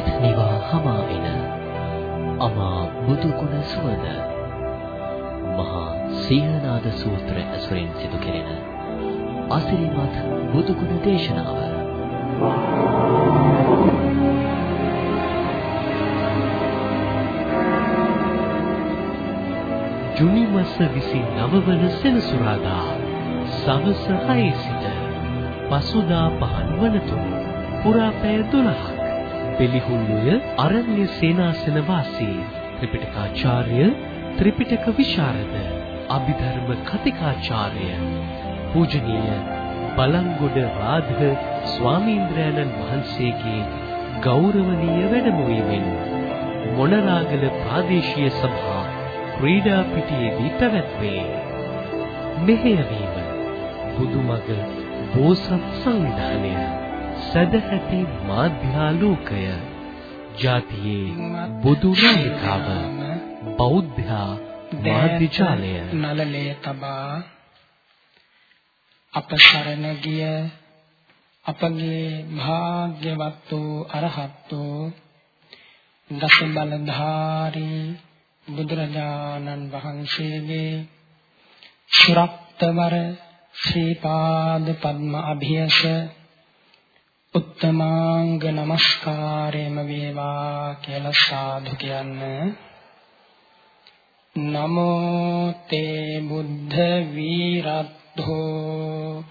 සිත නිවා හමාවින අමා බුදු ගුණ සුවඳ. මහා සීහනාද සූත්‍ර ඇසුරින් සිදු කෙරෙන අසිරිමත් බුදු ගුණ දේශනාව. ජුනි මාස 29 වන සෙනසුරාදා සවස 6 සිට පසුදා පහන් වනතුරු පුරා පැය 12ක් පෙළිහුල්ලුය අරණ්‍ය සේනාසන වාසී ත්‍රිපිටකාචාර්ය ත්‍රිපිටක විශාරද අභිධර්ම කතිකාචාර්ය පූජනීය බලංගොඩ රාධ ස්වාමීන්ද්‍රයන්න් වහන්සේගේ ගෞරවනීය වැඩමවීමෙන් මොණරාගල ප්‍රාදේශීය සභා ක්‍රීඩා පිටියේදී පැවැත්වේ. මෙහෙයවීම බුදුමග බෝසත් සංවිධානය සදැහැති මාධ්‍යාලෝකය. ජාතියේ බුදු නාලිකාව බෞද්ධ මාධ්‍ය ජාලය නලලේ තබා අප සරණ ගිය අපගේ භාග්‍යවත් වූ අරහත් වූ දස බලධාරී බුදුරජාණන් වහන්සේගේ ශුරක්තවර ශ්‍රී පාද පද්ම අභියස උත්තමාංග නමස්කාරයම වේවා කියලා සාදු කියන්න. නමෝ තේ බුද්ධ වීරත්ථෝ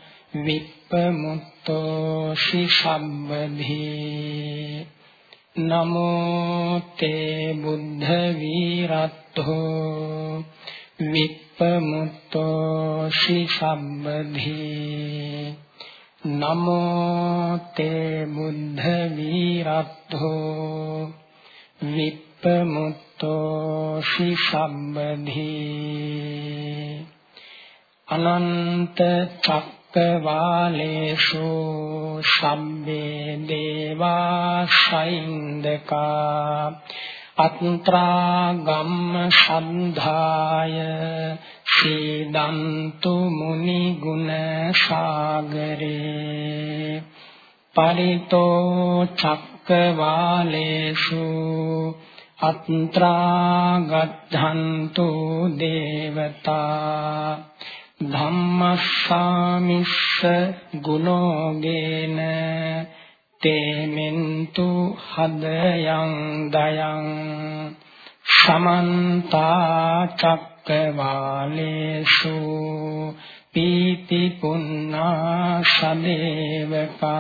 විප්පමුත්තෝ ශිසම්බධී නමෝ තේ බුද්ධ වීරත්ථෝ විප්පමුත්තෝ ශිසම්බධී නමෝ තේ බුද්ධ වීරත්ථෝ විප්පමුත්තෝ ශිසම්බධී අනන්ත චක්කවාලේසු සම්බේ දේවා සයින්දකා අත්‍රා ගම්ම සන්ධාය සීදන්තු මුනි ගුණ සාගරේ පරිතෝ චක්කවාලේසු අත්‍රා ගද්ධන්තු දේවතා ධම්මස්සාමිස්ස ගුණෝගේන තේමෙන්තු හදයන් දයං සමන්තා චක්කවාලේසු පීති පුන්නා සදේවකා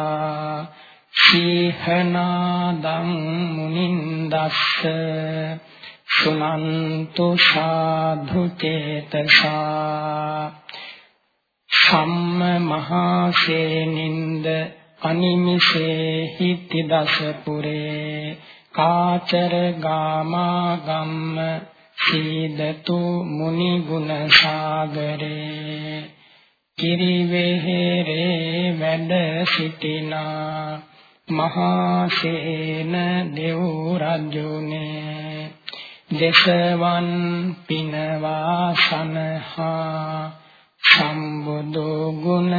සීහනාදං මුනින්දස්ස සුනන්තු සාධු චේතසා සම්ම මහා සේනින්ද අනිමිසේ හිති දස පුරේ කාචර ගාමා ගම්ම සීදතු මුනි ගුණ සාගරේ කිරිවෙහෙරේ වැඩ සිටිනා මහා සේන දෙව් රජුනේ දසවන් පිනවා සනහා සම්බුදු ගුණ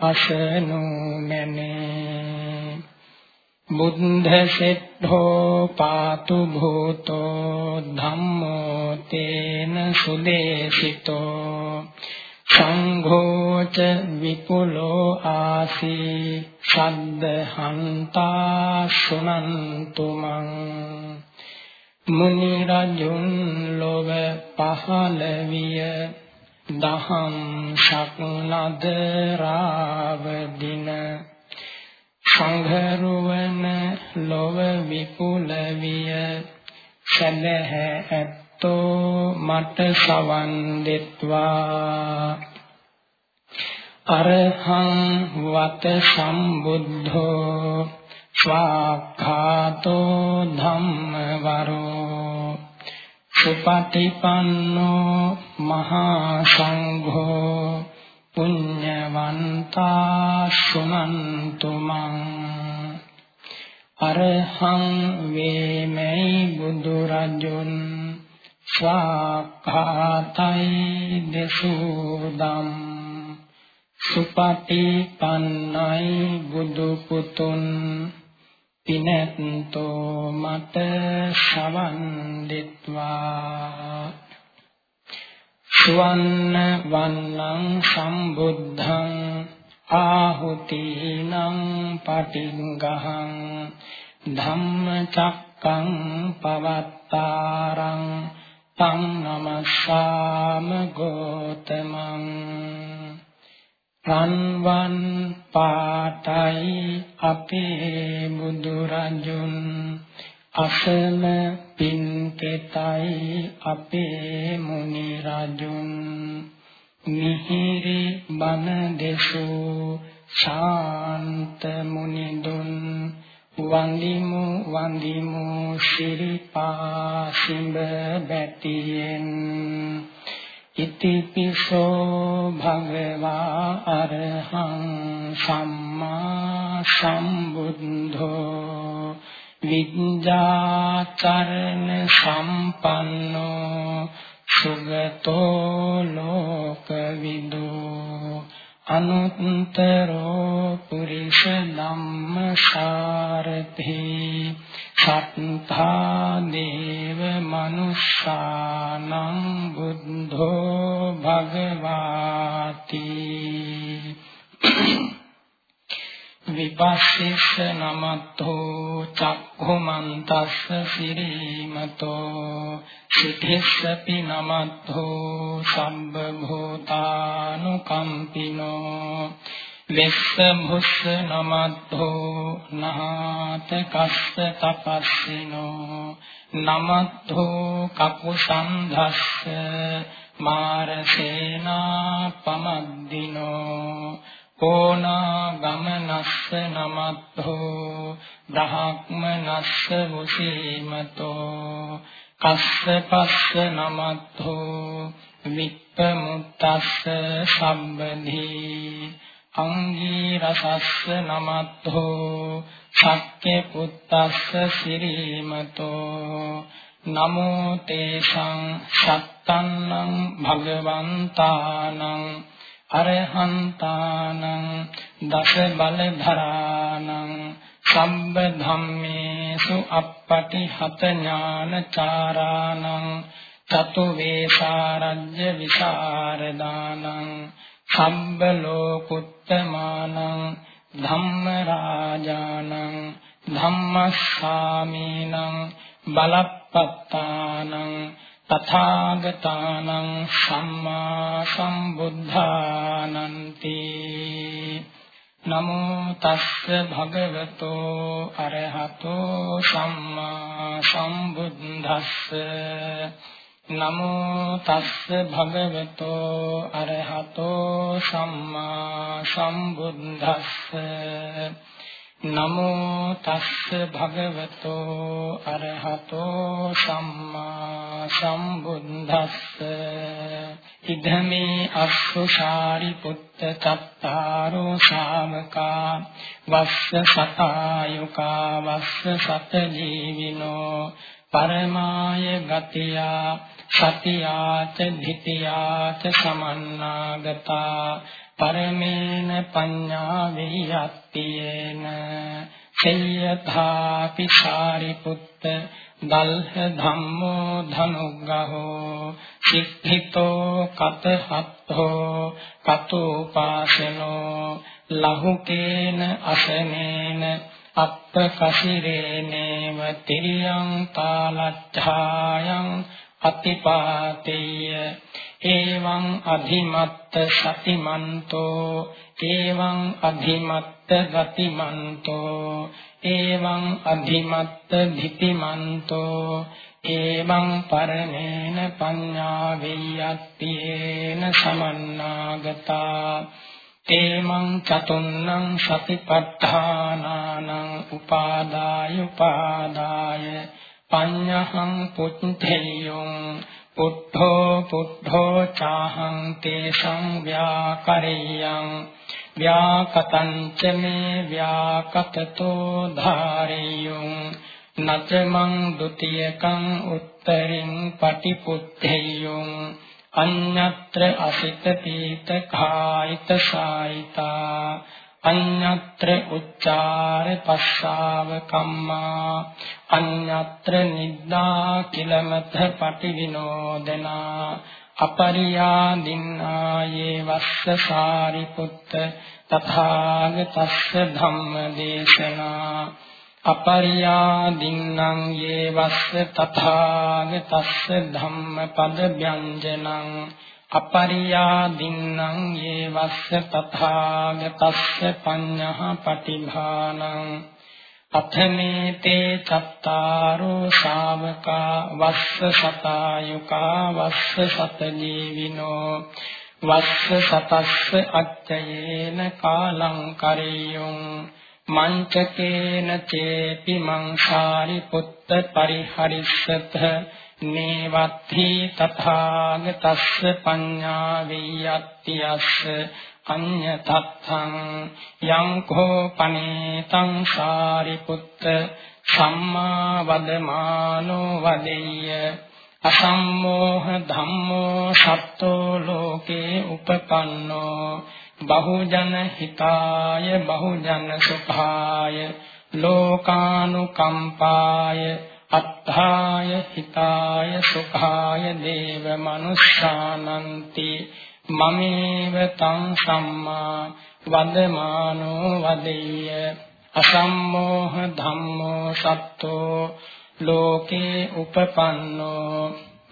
අසනු මැනේ. බුද්ධ සෙට්ඨෝ පාතු භූතෝ ධම්මෝ තේන සුදේශිතෝ සංඝෝච විපුලෝ ආසී ශබ්දහන්තා සුනන්තු මං මුනි රජුන් ලොව පහළ විය දහම් ශක්නද රාවදින සංඝරුවන ලොව විපුල විය. සැදැහ ඇත්තෝ මට සවන් දෙත්වා. අරහං වත සම්බුද්ධෝ ස්වාඛාතෝ ධම්මවරෝ. සුපටිපන්නෝ මහා සංඝෝ පුඤ්ඤවන්තා සුනන්තු මං අරහං වේමයි බුදු රජුන් ස්වාඛාතයි දසුදම් සුපටිපන්නයි බුදු පුතුන් පිනැත්තෝ මට ශවන් දෙත්වා සුවන්න වන්නං සම්බුද්ධං ආහුතිනං පටිංගහං ධම්මචක්කං පවත්තාරං තං නමස්සාම ගෝතමං රන්වන් පාටයි අපේ බුදුරජුන් අසම පින්කෙතයි අපේ මුනි රජුන්. මිහිරි බන දෙසූ ශාන්ත මුනිදුන් වන්දිමු වන්දිමු ශිරිපා සිඹ බැටියෙන් ඉතිපිසෝ භගවා අරහං සම්මා සම්බුද්ධෝ. විඤ්ඤාචරණ සම්පන්නෝ සුගතෝ ලෝකවිදෝ අනුත්තරෝ පුරිස ධම්මසාරතේ සත්තා දේව මනුෂ්‍යානං බුද්ධෝ භගවාති විපස්සිස්ස නමත්තෝ චක්ඛුමන්තස්ස සිරීමතෝ සිතෙස්සපි නමත්තෝ සම්බ භූතානුකම්පිනෝ වෙස්ස මුස්ස නමත්තෝ නහත කස්ස තපස්සිනෝ නමත්තෝ කකුසන්ධස්ස මාරසේනා පමද්දිනෝ කෝනා ගමනස්ස නමත්තෝ බ්‍රහ්මනස්ස මුසීමතෝ කස්ස පස්ස නමත්තෝ විප්පමුත්තස්ස සම්බදී අංගී රසස්ස නමත්තෝ ශක්්‍ය පුත්තස්ස සිරීමතෝ නමෝ තේසං සත්තන්නං භගවන්තානං අරහන්තානං දස බලධරානං සම්බ ධම්මේසු අප්පටිහත ඥානචාරානං චතු වේසාරජ්‍ය විසරදානං සම්බ ලෝකුත්තමානං ධම්ම රාජානං ධම්මස්සාමීනං බලප්පත්තානං තථාගතානං සම්මා සම්බුද්ධානන්ති නමෝ තස්ස භගවතෝ අරහතෝ සම්මා සම්බුද්දස්ස නමෝ තස්ස භගවතෝ අරහතෝ සම්මා සම්බුද්දස්ස නමෝ තස්ස භගවතෝ අරහතෝ සම්මා සම්බුද්දස්ස ඉදමේ අස්සුශාරි පුත්ත චත්තාරෝ ශාමකා වස්ස සතායුකා වස්ස සත ජීවිනෝ පරමාය ගතියා සතියාච ධිතියාච සමන්නාගතා පරමේන පඤ්ඤා වියත්තියේන සේයථාපි සාරිපුත්ත දල්හ ධම්මෝ ධනුග්ගහෝ සික්ඛිතෝ කතහත්තෝ කතෝපාසනෝ ලහුකේන අසනේන අප්පකසිරේනේව තිරියං තාලච්ඡායං අතිපාතේය එවං අධිමත්ත සතිමන්තෝ එවං අධිමත්ත ගතිමන්තෝ එවං අධිමත්ත ධිතිමන්තෝ එවං පරමේන පඤ්ඤා වියත්තිේන සමන්නාගතා තේමං චතුන්නං සතිපට්ඨානානං උපාදාය උපාදාය පඤ්ඤහං පුත්තේයං පුද්ධෝ පුද්ධෝ චාහං තේසං ව්‍යාකරියං ව්‍යාකතං ච මේ ව්‍යාකතතෝ ධාරියුං නචමං ဒ ුතියකං උත්තරින් පටිපුත්තේයුං අඤ්ඤත්‍ර අසිත පීත කායිත සායිතා අඤ්ඤත්‍ර උච්චාර පස්සාව කම්මා අඤ්ඤත්‍ර නිද්දා කිලමත පටිවිනෝදනා අපරියාදින්නායේ වස්ස සාරිපුත්ත තථාගතස්ස ධම්මදේශනා අපරියාදින්නම් යේ වස්ස තථාගතස්ස ධම්මපද ව්‍යංජනං අපරියාදින්නම් යේ වස්ස තථාගතස්ස පඤ්ඤහ පටිභානං අතමේ තේ චත්තාරෝ ශාවකා වස්ස සතායුකා වස්ස සත ජීවිනෝ වස්ස සතස්ස අච්චයේන කාලං කරියුං මංචකේන චේපි මංසාරි පුත්ත පරිහරිස්සත නේවත්ථි තථාගතස්ස පඤ්ඤා වියත්තියස්ස අඤ්ඤතත්තං යං කෝ පනේතං සාරිපුත්ත සම්මා වදමානෝ වදෙය්‍ය අසම්මෝහ ධම්මෝ සත්තෝ ලෝකේ උපපන්නෝ බහුජන හිතාය බහුජන සුඛාය ලෝකානුකම්පාය අත්ථාය හිතාය සුඛාය දේව මනුස්සානන්ති මමේව තං සම්මා වදමානෝ වදෙය්‍ය අසම්මෝහ ධම්මෝ සත්තෝ ලෝකේ උපපන්නෝ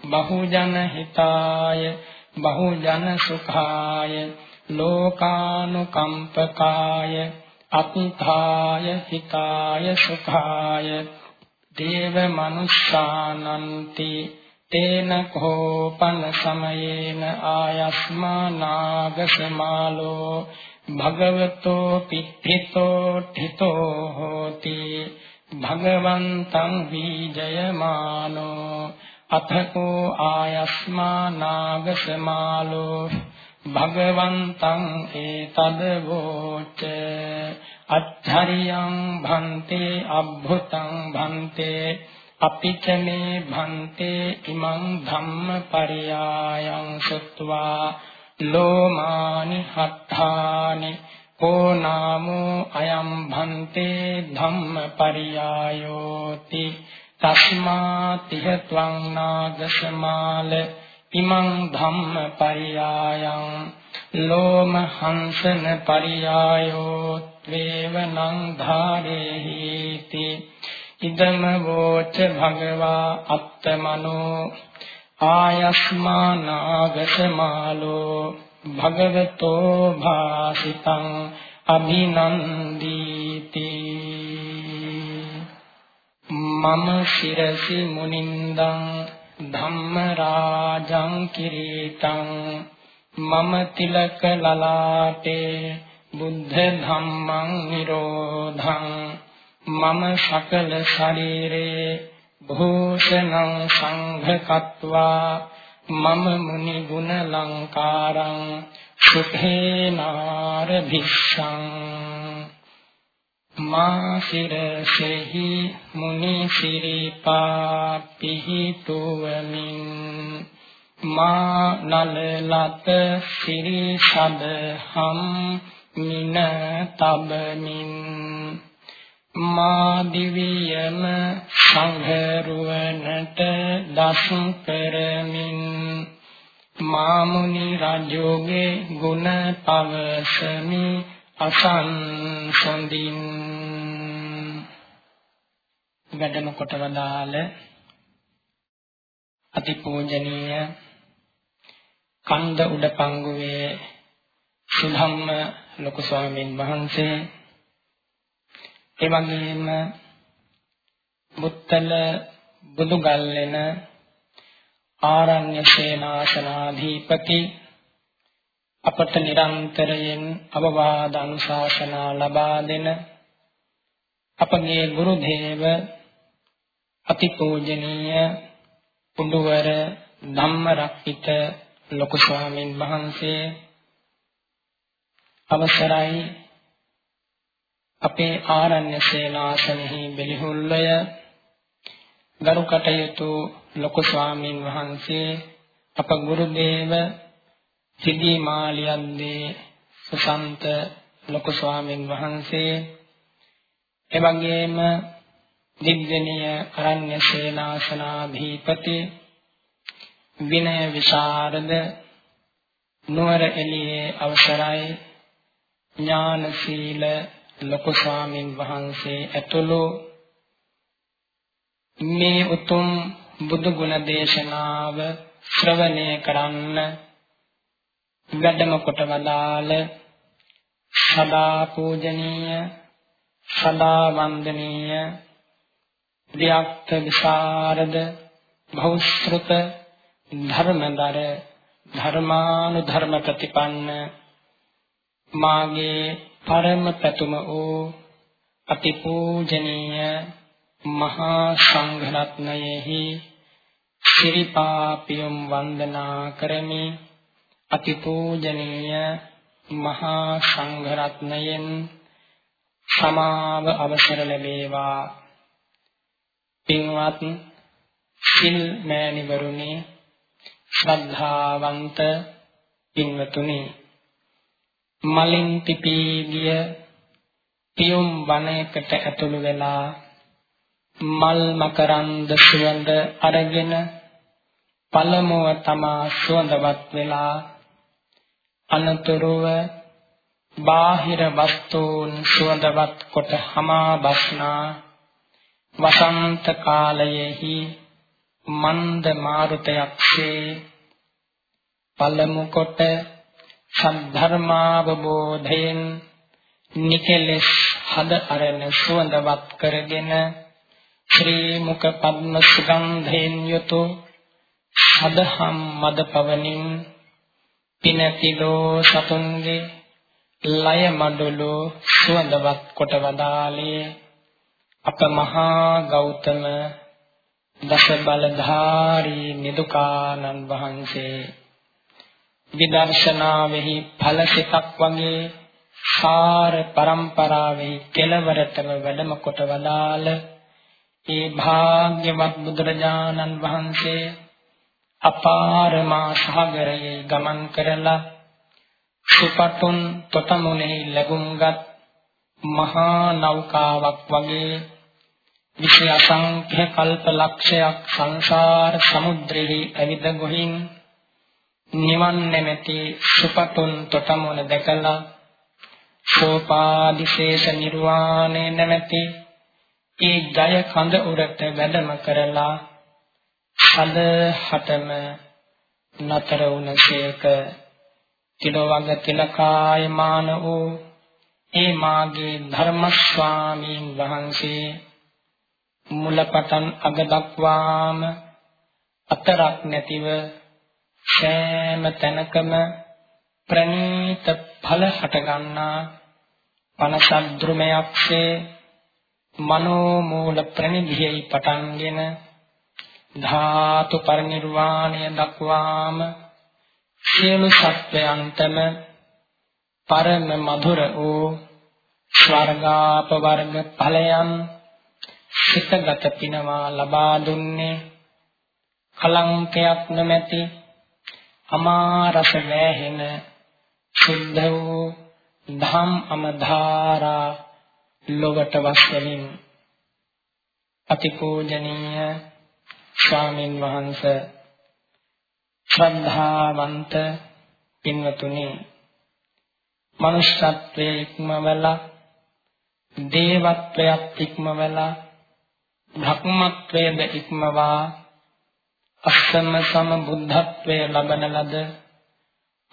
බහුජන හිතාය බහුජන සුඛාය ලෝකානුකම්පකාය අත්ථාය හිතාය සුඛාය දේව මනුස්සානන්ති තේන කෝපන සමයේන ආයස්මා නාග සමාලෝ භගවතෝ පිට්ඨිතෝ ඨිතෝ හෝති භගවන්තං වීජයමානෝ අතකෝ ආයස්මා නාග සමාලෝ භගවන්තං ඒතද වෝච අච්චරියං භන්තේ අබ්බුතං භන්තේ අපිච මේ භන්තේ ඉමං ධම්ම පරියායං සත්වා ලෝමානි හත්තානි කෝ නාමෝ අයම් භන්තේ ධම්ම පරියායෝති තස්මා තිහත්වං නාගසමාල ඉමං ධම්ම පරියායං ලෝම හංසන පරියායෝ වේවනං ධාරේහිති ඉදම වෝච භගවා අත්තමනෝ. ආයස්මා නාගසමාලෝ. භගවතෝ භාසිතං අභිනන්දීති. මම ශිරසි මුනින්දං ධම්ම රාජං කිරීතං. මම තිලක ලලාටේ බුද්ධ ධම්මං නිරෝධං මම සකල ශරීරේ භූෂණං සංඝකත්වා මම මුනි ගුණ ලංකාරං සුඛේනාර භික්ෂං මා සිරසෙහි මුනි සිරිපා පිහිටුවමින් මා නලලත සිරි සදහම් මින තබමින් මා දිවියම සංඝරුවනට දස් කරමින් මා මුනි රජෝගේ ගුණ පවසමි අසංසොඳින් වැඩම කොට වදාළ අතිපූජනීය කන්ද උඩපංගුවේ සුධම්ම ලොකු ස්වාමීන් වහන්සේ. ඒ වගේම මුත්තල බුදුගල්ලෙන ආරණ්‍ය සේනාසනාධිපති අපට නිරන්තරයෙන් අවවාද අනුශාසනා ලබා දෙන අපගේ ගුරු දේව අතිපූජනීය පුඬුවර ධම්මරක්කිත ලොකු ස්වාමීන් වහන්සේ. අවසරයි. අපේ ආරණ්‍ය සේනාසනෙහි බෙලිහුල්ලය ගරු කටයුතු ලොකු ස්වාමීන් වහන්සේ අප ගුරු දේව සිදී මාලියන්දී සුසන්ත ලොකු ස්වාමින් වහන්සේ එවැගේම දිග්ගණීය අරණ්‍ය සේනාසනාධිපති විනය විශාරද නුවර එළියේ අවසරයි. ඥාන සීල ලොකු ස්වාමින් වහන්සේ ඇතුළු මේ උතුම් බුදු ගුණ දේශනාව ශ්‍රවණය කරන්න වැඩම කොට වදාළ සදා පූජනීය සදා වන්දනීය වික්ත විසරද බෞද්ධ ධර්මදර ධර්මානුධර්ම ප්‍රතිපන්න මාගේ පරම පැතුම වූ අතිපූජනීය මහා සංඝරත්නයෙහි ශිරිපාපියම් වන්දනා කරමි. අතිපූජනීය මහා සංඝරත්නයෙන් සමාව අවසර ලැබේවා. පින්වත් සිල් මෑණිවරුනි ශ්‍රද්ධාවන්ත පින්වතුනි මලින් පිපී ගිය පියුම් වනයකට ඇතුළු වෙලා මල් මකරන්ද සුවඳ අරගෙන පළමුව තමා සුවඳවත් වෙලා අනතුරුව බාහිර වස්තුන් සුවඳවත් කොට හමා බස්නා වසන්ත කාලයේහි මන්ද මාරුතයක්සේ පළමු කොට සද්ධර්මාවබෝධයෙන් නිකලස් හද අරණ සුවඳවත් කරගෙන ශ්‍රී මුඛ පද්ම සුගන්ධයෙන් යුතු සදහම් මද පවනින් පිනතිලෝ සතුන්ගේ ලය මඩලු සුවඳවත් කොට වදාළේ අප මහා ගෞතම දස බලධාරී නිදුකානන් වහන්සේ. විදර්ශනාවෙහි ඵලසිතක් වගේ සාර પરම්පරාවේ කෙලවරටම වැඩම කොට වදාළ ඒ භාග්‍යවත් බුදුරජාණන් වහන්සේ අපාර මා සාගරයේ ගමන් කරලා සුපතුන් තොතමුනේ ලැබුම්ගත් මහා නෞකාවක් වගේ විශ්ව අසංඛ්‍ය කල්ප ලක්ෂයක් සංසාර සමුද්‍රෙහි ඇවිද ගොහින් නිවන් නැමැති සුපතුන් තොතමුන දැකලා සෝපාදිශේෂ නිර්වාණය නැමැති ඒ ජය කඳ උරට වැඩම කරලා හද හතම නතර වුණසේක තිලවග තිලකායමාන වූ ඒ මාගේ ධර්ම ස්වාමීන් වහන්සේ මුලපටන් අග දක්වාම අතරක් නැතිව සෑම තැනකම ප්‍රණීත ඵල හට ගන්නා පනසද්රුමයක්සේ මනෝ මූල ප්‍රනිධියයි පටන්ගෙන ධාතු පරිනිර්වාණය දක්වාම සියලු සත්වයන්ටම පරම මధుර වූ ස්වර්ගාප වර්ග ඵලයන් සිතගත පිනවා ලබා දුන්නේ කලංකයක් නොමැති අමා රස වැහෙන සුද්ධ වූ ධම් අමධාරා ලොවට වස්වමින් අතිපූජනීය ස්වාමින් වහන්සේ ශ්‍රද්ධාවන්ත පින්වතුනි මනුෂ්‍යත්වයේ ඉක්මවලා දේවත්වයක් ඉක්මවලා භක්මත්වයේද ඉක්මවා අස්සම සම බුද්ධත්වයේ ලබන ලද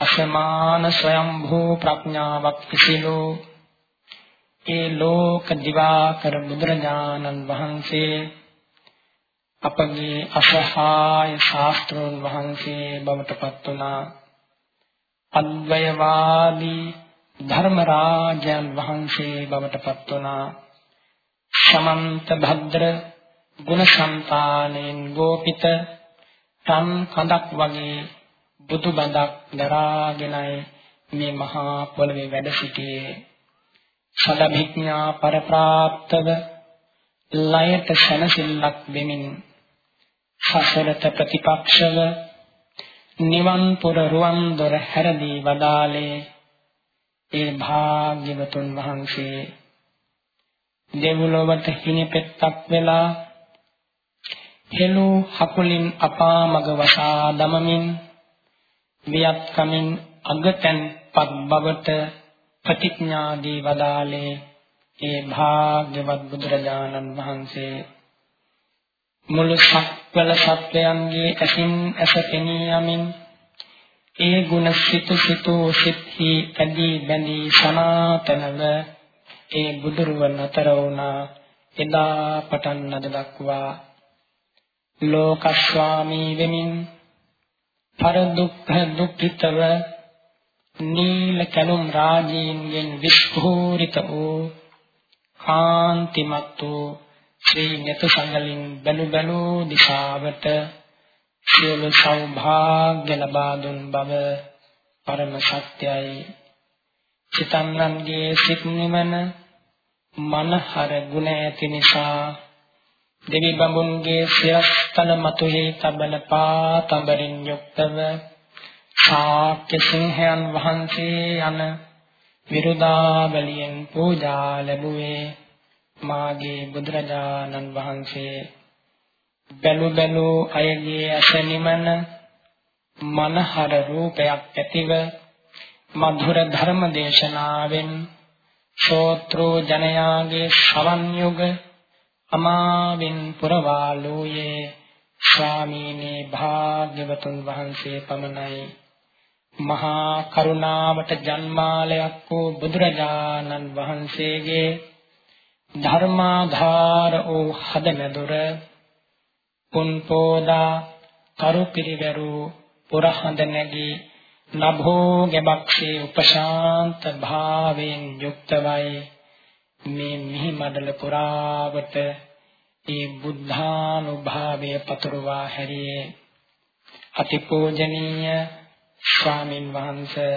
අසමාන ස්වයම්භූ ප්‍රඥාවක් පිසිලෝ ඒ ලෝක දිවාකර බුදුරජාණන් වහන්සේ අපගේ අසහාය ශාස්ත්‍රෝන් වහන්සේ බවට පත් වුණා. අද්වයවාදී ධර්මරාජයන් වහන්සේ බවට පත් වුණා. සමන්ත භද්‍ර ගුණ සම්පාණයෙන් ගෝපිත තන් කඳක් වගේ බුදු බඳක් දරාගෙනයි මේ මහා පොළවේ වැඩ සිටියේ. සදභිඥා පරප්‍රාප්තව ලයට සනසිල්ලක් දෙමින් සසරත ප්‍රතිපක්ෂව නිවන් පුර රුවන් දොර හැරදී වදාලේ ඒ භාග්‍යවතුන් වහන්සේ. දෙව්ලොවට හිණිපෙත්තක් වෙලා හෙළු හකුලින් අපා මග වසා දමමින් වියත් කමින් අගතෙන් පත් බවට ප්‍රතිඥා දී වදාලේ ඒ භාග්‍යවත් බුදුරජාණන් වහන්සේ. මුළු සක්වල සත්වයන්ගේ ඇසින් ඇස පෙනී යමින් ඒ ගුණ සිතු සිතු සිත්හි ඇදී බැඳී සනාතනව ඒ බුදුරුවන් අතර වුණා. එදා පටන් අද දක්වා ලෝක ස්වාමී වෙමින් පර දුක්ඛ දුක්ඛිතව නීල කලුම් රාජීන්ගෙන් විස්ഫෝරිත වූ කාන්තිමත් වූ ශ්‍රී නත සංගලින් බැලු බැලු දිශාවට සියලු සෞභාග්‍ය ලබා දුන් බව පරම සත්‍යයි. චිතන්නන්ගේ සිත් නිවන මනහර ගුණ ඇති නිසා දෙවි බඹුන්ගේ සිරස්තල මතුහි තබන පාතඹරින් යුක්තව ශාක්‍ය සිංහයන් වහන්සේ යන විරුදාවලියෙන් පූජා ලැබුවේ මාගේ බුදුරජාණන් වහන්සේ. බැලු බැලු අයගේ අසනිමන මනහර රූපයක් ඇතිව මధుර ධර්ම දේශනාවෙන් ශෝත්‍රෝ ජනයාගේ ශ්‍රවණ යුග අමාවින් පුරවාලෝයේ ස්වාමීනි භාග්‍යවතුන් වහන්සේ පමණයි. මහා කරුණාවට ජන්මාලයක් වූ බුදුරජාණන් වහන්සේගේ ධර්මාධාර වූ හදමැදුර පුන්පෝදා කරුපිරිවරු පුරහඳ නැගී නභෝ ගැබක්ෂේ උපශාන්ත භාවයෙන් යුක්තවයි. මේ මිහි මඩල පුරාවට ඒ බුද්ධානුභාවය පතුරවා හැරියේ අතිපූජනීය ස්වාමින් වහන්සේ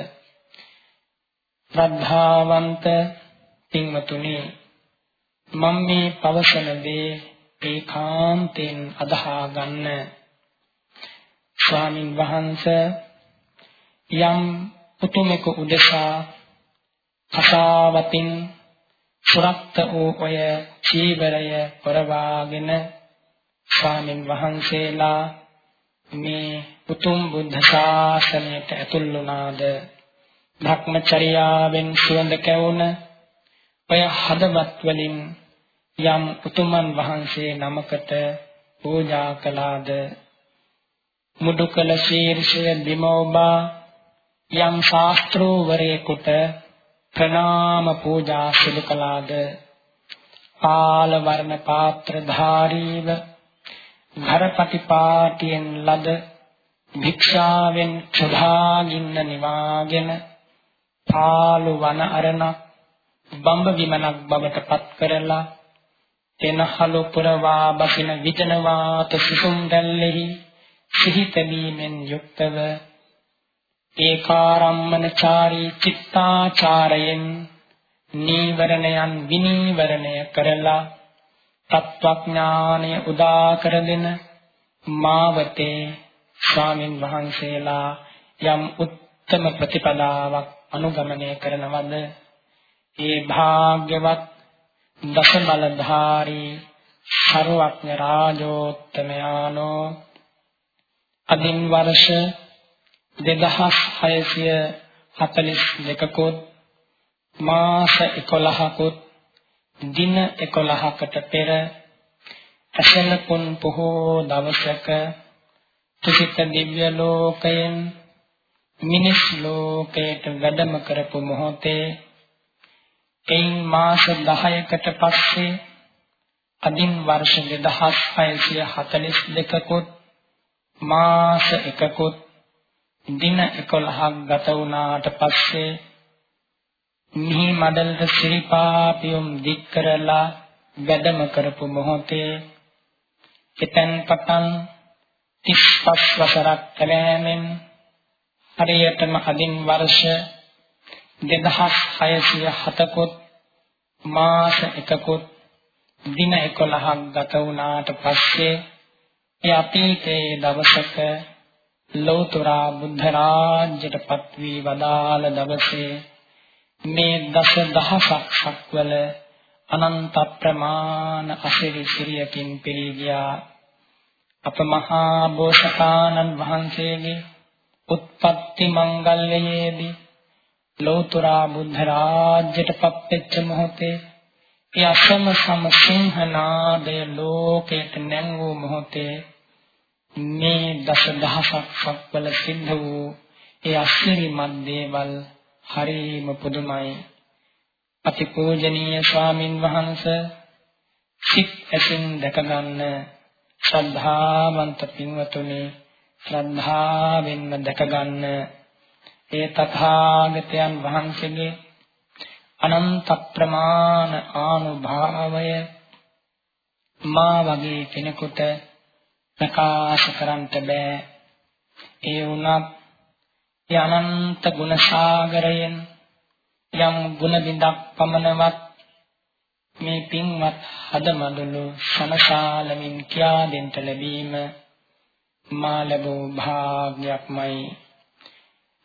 ශ්‍රද්ධාවන්ත පින්වතුනි මම මේ පවසන දේ ඒකාන්තයෙන් අදහා ගන්න ස්වාමින් වහන්සේ යම් උතුමෙකු උදෙසා කසාවතින් සුරක්ත වූ ඔය චීවරය කරවාගෙන ස්වාමින් වහන්සේලා මේ උතුම් බුද්ධ ශාසනයට ඇතුල් වුණාද? භක්මචර්යාවෙන් සුවඳ කැවුන ඔය හදවත් වලින් යම් උතුමන් වහන්සේ නමකට පූජා කළාද? මුඩුකල ශීර්ෂය බිමෝබා යම් ශාස්ත්‍රෝවරයෙකුට ප්‍රණාම පූජා සිදු කළාද? පාල වර්ණ පාත්‍ර ධාරීව ධරපටි පාටියෙන් ලද භික්ෂාවෙන් ක්ෂුභාගින්න නිවාගෙන පාලු වන අරණ බඹ විමනක් බවට පත් කරලා එනහලු පුරවා බසින විජනවාත සුසුම් දැල්ලෙහි සිහි තැබීමෙන් යුක්තව ඒකාරම්මනචාරී චිත්තාචාරයෙන් නීවරණයන් විනීවරණය කරලා තත්වඥානය උදා කර දෙන මාවතේ ස්වාමින් වහන්සේලා යම් උත්තම ප්‍රතිපදාවක් අනුගමනය කරනවද? ඒ භාග්‍යවත් දසබලධාරී ਸਰවඥ රාජෝත්තමයානෝ අදින් වර්ෂ 2642කුත් මාස 11කුත් දින 11කට පෙර අසල පුන් පොහෝ දවසක තුසිත දිව්‍ය ලෝකයෙන් මිනිස් ලෝකයට වැඩම කරපු මොහොතේ එයින් මාස 10කට පස්සේ අදින් වර්ෂ 2642කුත් මාස එකකුත් දින 11ක් ගත වුණාට පස්සේ මිහි මඩලට සිරිපාපියුම් දික් කරලා වැඩම කරපු මොහොතේ එතෙන් පටන් 35 වසරක් කලෑමෙන් හරියටම අදින් වර්ෂ 2607කුත් මාස එකකුත් දින 11ක් ගත වුණාට පස්සේ ඒ අතීතයේ දවසක ලෞතර බුද්ධ රාජ්‍යයට පත් වී වදාළ දවසේ මේ දස දහසක් ශක්වල අනන්ත ප්‍රමාණ අසිරි සිරියකින් පිරී ගියා. අප මහා බෝසතාණන් වහන්සේගේ උත්පත්ති මංගල්‍යයේදී ලෞතර බුද්ධ රාජ්‍යයට පත්වෙච්ච මොහොතේ ඒ අසම සම සිංහනාදය ලෝකයට නැංවූ මොහොතේ මේ දස දහසක් සක්වල සිද්ධ වූ ඒ අසිරිමත් දේවල් හරිම පුදුමයි. අතිපූජනීය ස්වාමින් වහන්සේ සිත් ඇසින් දැක ගන්න ශ්‍රද්ධාවන්ත පින්වතුනි ශ්‍රද්ධාවෙන්ම දැක ගන්න ඒ තථාගතයන් වහන්සේගේ අනන්ත ප්‍රමාණ ආනුභාවය මා වගේ කෙනෙකුට ප්‍රකාශ කරන්නට බෑ. ඒ වුණත් ඒ අනන්ත ගුණ සාගරයෙන් යම් ගුණ බිඳක් පමණවත් මේ පින්වත් හදමඩලු සමශාලමින් කියා දෙන්න ලැබීම මා ලැබූ භාග්‍යක්මයි.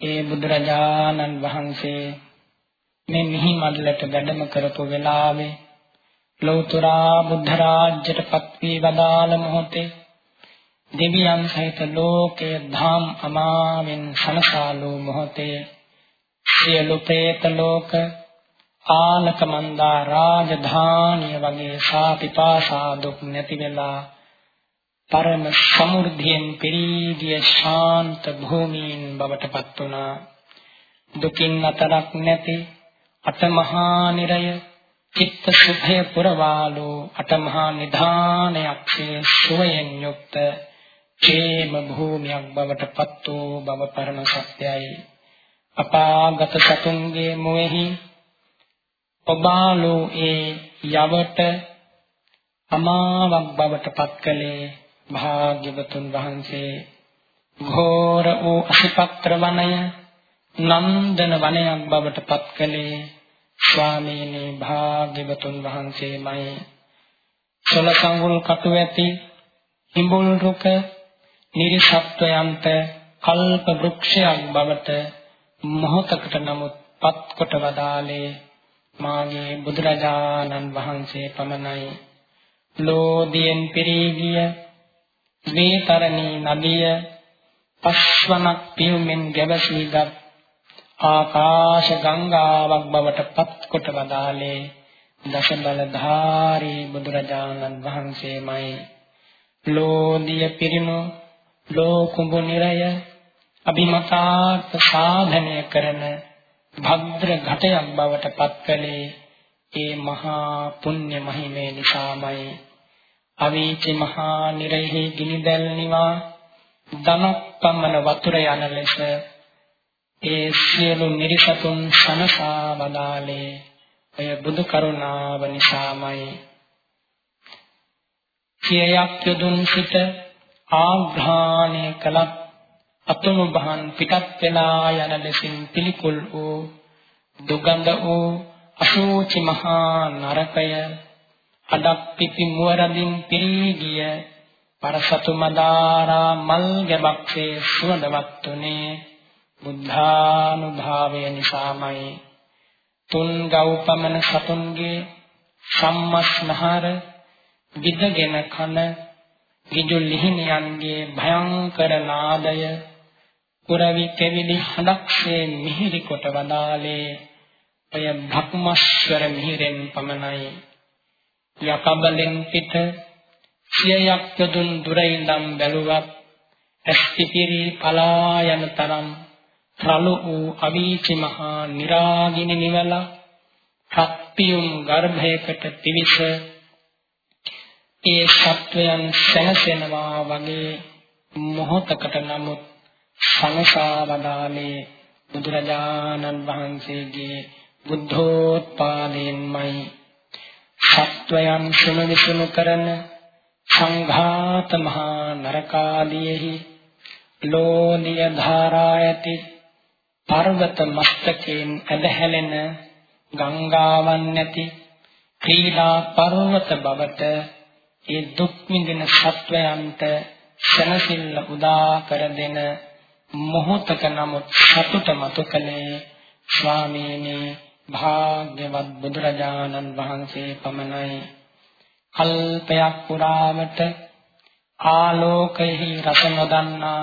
ඒ බුදුරජාණන් වහන්සේ මේ මිහි මඩලට වැඩම කරපු වෙලාවේ ලෞතර බුද්ධ රාජ්‍යයට පත් වී වදාළ මොහොතේ දෙවියන් සහිත ලෝකයේ ධම් අමාවෙන් සනසාලෝ මොහොතේ සියලු പ്രേත ලෝක ආලක මන්දා රාජධානිය වගේ සාපිපාසා දුක් නැති වෙලා පරම සමෘද්ධියෙන් පිරී ගිය ශාන්ත භූමීන් බවට පත් වුණා. දුකින් අතරක් නැති අටමහා නිරය චිත්ත සුභය පුරවාලෝ අටමහා නිධානයක් සුවයෙන් යුක්ත ക്ഷേම භූමියක් බවට පත් වූ බව පරම සත්‍යයි. අපාගත සතුන්ගේ මොෙහි ඔබාලෝ ඒ යවට අමාවක් බවට පත් කළේ භාග්‍යවතුන් වහන්සේ. ඝෝර වූ අසිපත්‍ර වනය නන්දන වනයක් බවට පත් කළේ ස්වාමීනි භාග්‍යවතුන් වහන්සේමයි. සොල සංගුල් කටු ඇති හිඹුල් රුක නිරිසත්වයන්ට කල්ප වෘක්ෂයක් බවට මොහොතකට නමුත් පත් කොට වදාලේ මාගේ බුදුරජාණන් වහන්සේ පමණයි. ලෝදියෙන් පිරී ගිය වේතරණී නදිය පස්වනක් පියුමෙන් ගැවසීගත් ආකාශ ගංගාවක් බවට පත් කොට වදාලේ දස බලධාරී බුදුරජාණන් වහන්සේමයි. ලෝදිය පිරිනු ලෝකුඹු නිරය අභිමතාර්ථ සාධනය කරන භද්‍ර ඝටයක් බවට පත් කළේ ඒ මහා පුණ්‍ය මහිමේ නිසාමයි. අවීචි මහා නිරෙහි ගිනිදැල් නිවා ධනක් පමණ වතුර යන ලෙස ඒ සියලු නිරිසතුන් සනසා වදාලේ ඔය බුදු කරුණාව නිසාමයි. සියයක් යදුන් සිට ආග්‍රහණය කළත් අතුණු බහන් පිටත් වෙලා යන ලෙසින් පිළිකුල් වූ දුගඳ වූ අශෝචි මහා නරකය අඩක් පිපි මුවරදින් පිරී ගිය පරසතු මදාරා මල් ගැබක්සේ සුවඳවත් උනේ බුද්ධානුභාවය නිසාමයි. තුන් ගව් පමණ සතුන්ගේ සම්මස්නහර විදගෙන කන විජු ලිහිණියන්ගේ භයංකර නාදය කුරවි කෙවිලි හඬක්සේ මිහිරි කොට වදාලේ ඔය භක්මස්වර මිහිරෙන් පමණයි. යකබලෙන් පිට සියයක් යදුන් දුර ඉඳන් බැලුවත් ඇස්තිපිරි පලා යන තරම් රළු වූ අවීචි මහා निराගිනි නිවල හත්පියුම් ගර්භයකට පිවිස ඒ සත්වයන් සැනසෙනවා වගේ මොහොතකට නමුත් සංසාරදාලේ බුදුරජාණන් වහන්සේගේ බුද්ධෝත්පාදයෙන්මයි. සත්වයන් සුනවිසුණු කරන සංඝාත මහා නරකාදීෙහි ලෝනිය ධාරා ඇති පර්වත මස්තකයෙන් ඇදහැලෙන ගංගාවන් නැති ක්‍රීඩා පර්වත බවට ඒ දුක් විඳින සත්වයන්ට ශනසිල්ල උදා කර දෙන මොහොතක නමුත් සතුට මතු කලේ ස්වාමීනි භාග්‍යවත් බුදුරජාණන් වහන්සේ පමණයි. කල්පයක් පුරාමට ආලෝකෙහි රස නොදන්නා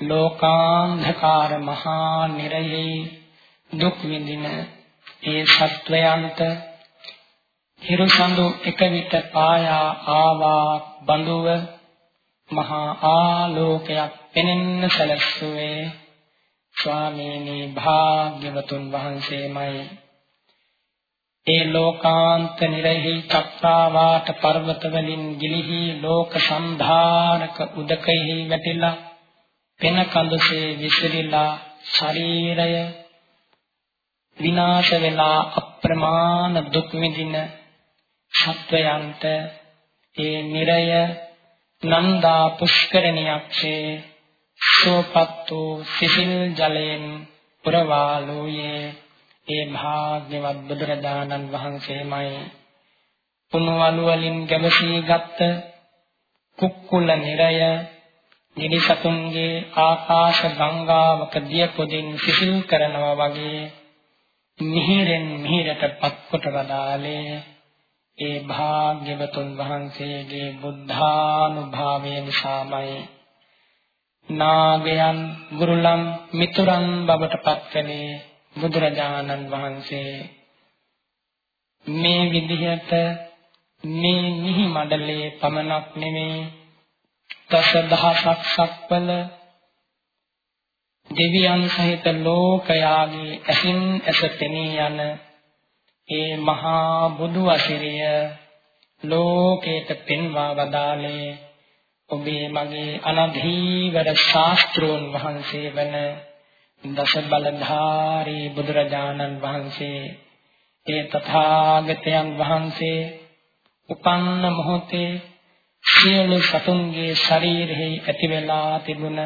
ලෝකාන්ධකාර මහා නිරයෙහි දුක් විඳින ඒ සත්වයන්ට හිරුසඳු එක විට පායා ආවා බඳුව මහා ආලෝකයක් පෙනෙන්න සැලසුවේ ස්වාමීනි භාග්‍යවතුන් වහන්සේමයි. ඒ ලෝකාන්ත නිරෙහි චක්‍රාවාට පර්වත වලින් ගිලිහි ලෝක සම්ධාරක උදකෙහි වැටිලා පෙන කඳුසේ විසිරීලා ශරීරය විනාශ වෙලා අප්‍රමාණ දුක් විඳින සත්වයන්ට ඒ නිරය නන්දා පුෂ්කරණියක්ෂේ සෝපත් වූ සිසිල් ජලයෙන් පුරවාලෝයේ ඒ භාග්‍යවත් බුදුරජාණන් වහන්සේමයි. පුනවලු වලින් ගැවසී ගත්ත කුක්කුල නිරය නිරිසතුන්ගේ ආකාශ ගංගාවක දිය පොදින් සිසිල් කරනවා වගේ මිහිරෙන් මිහිරටපත් කොට වදාලේ ඒ භාග්‍යවතුන් වහන්සේගේ බුද්ධානුභාවය නිසාමයි. නාගයන් ගුරුලම් මිතුරන් බවට පත්කලේ බුදුරජාණන් වහන්සේ. මේ විදිහට මේ නිහි මඩලේ පමණක් නෙමේ දස දහසක් සක්වල දෙවියන් සහිත ලෝකයාගේ ඇසින් ඇස පෙනී යන ඒ මහා බුදු අසිරිය ලෝකයට පෙන්වා වදාළේ ඔබේ මගේ අනධීවර ශාස්ත්‍රෝන් වහන්සේ වන දස බලධාරී බුදුරජාණන් වහන්සේ ඒ තථාගතයන් වහන්සේ උපන්න මොහොතේ සියලු සතුන්ගේ ශරීරෙහි ඇති වෙලා තිබුණ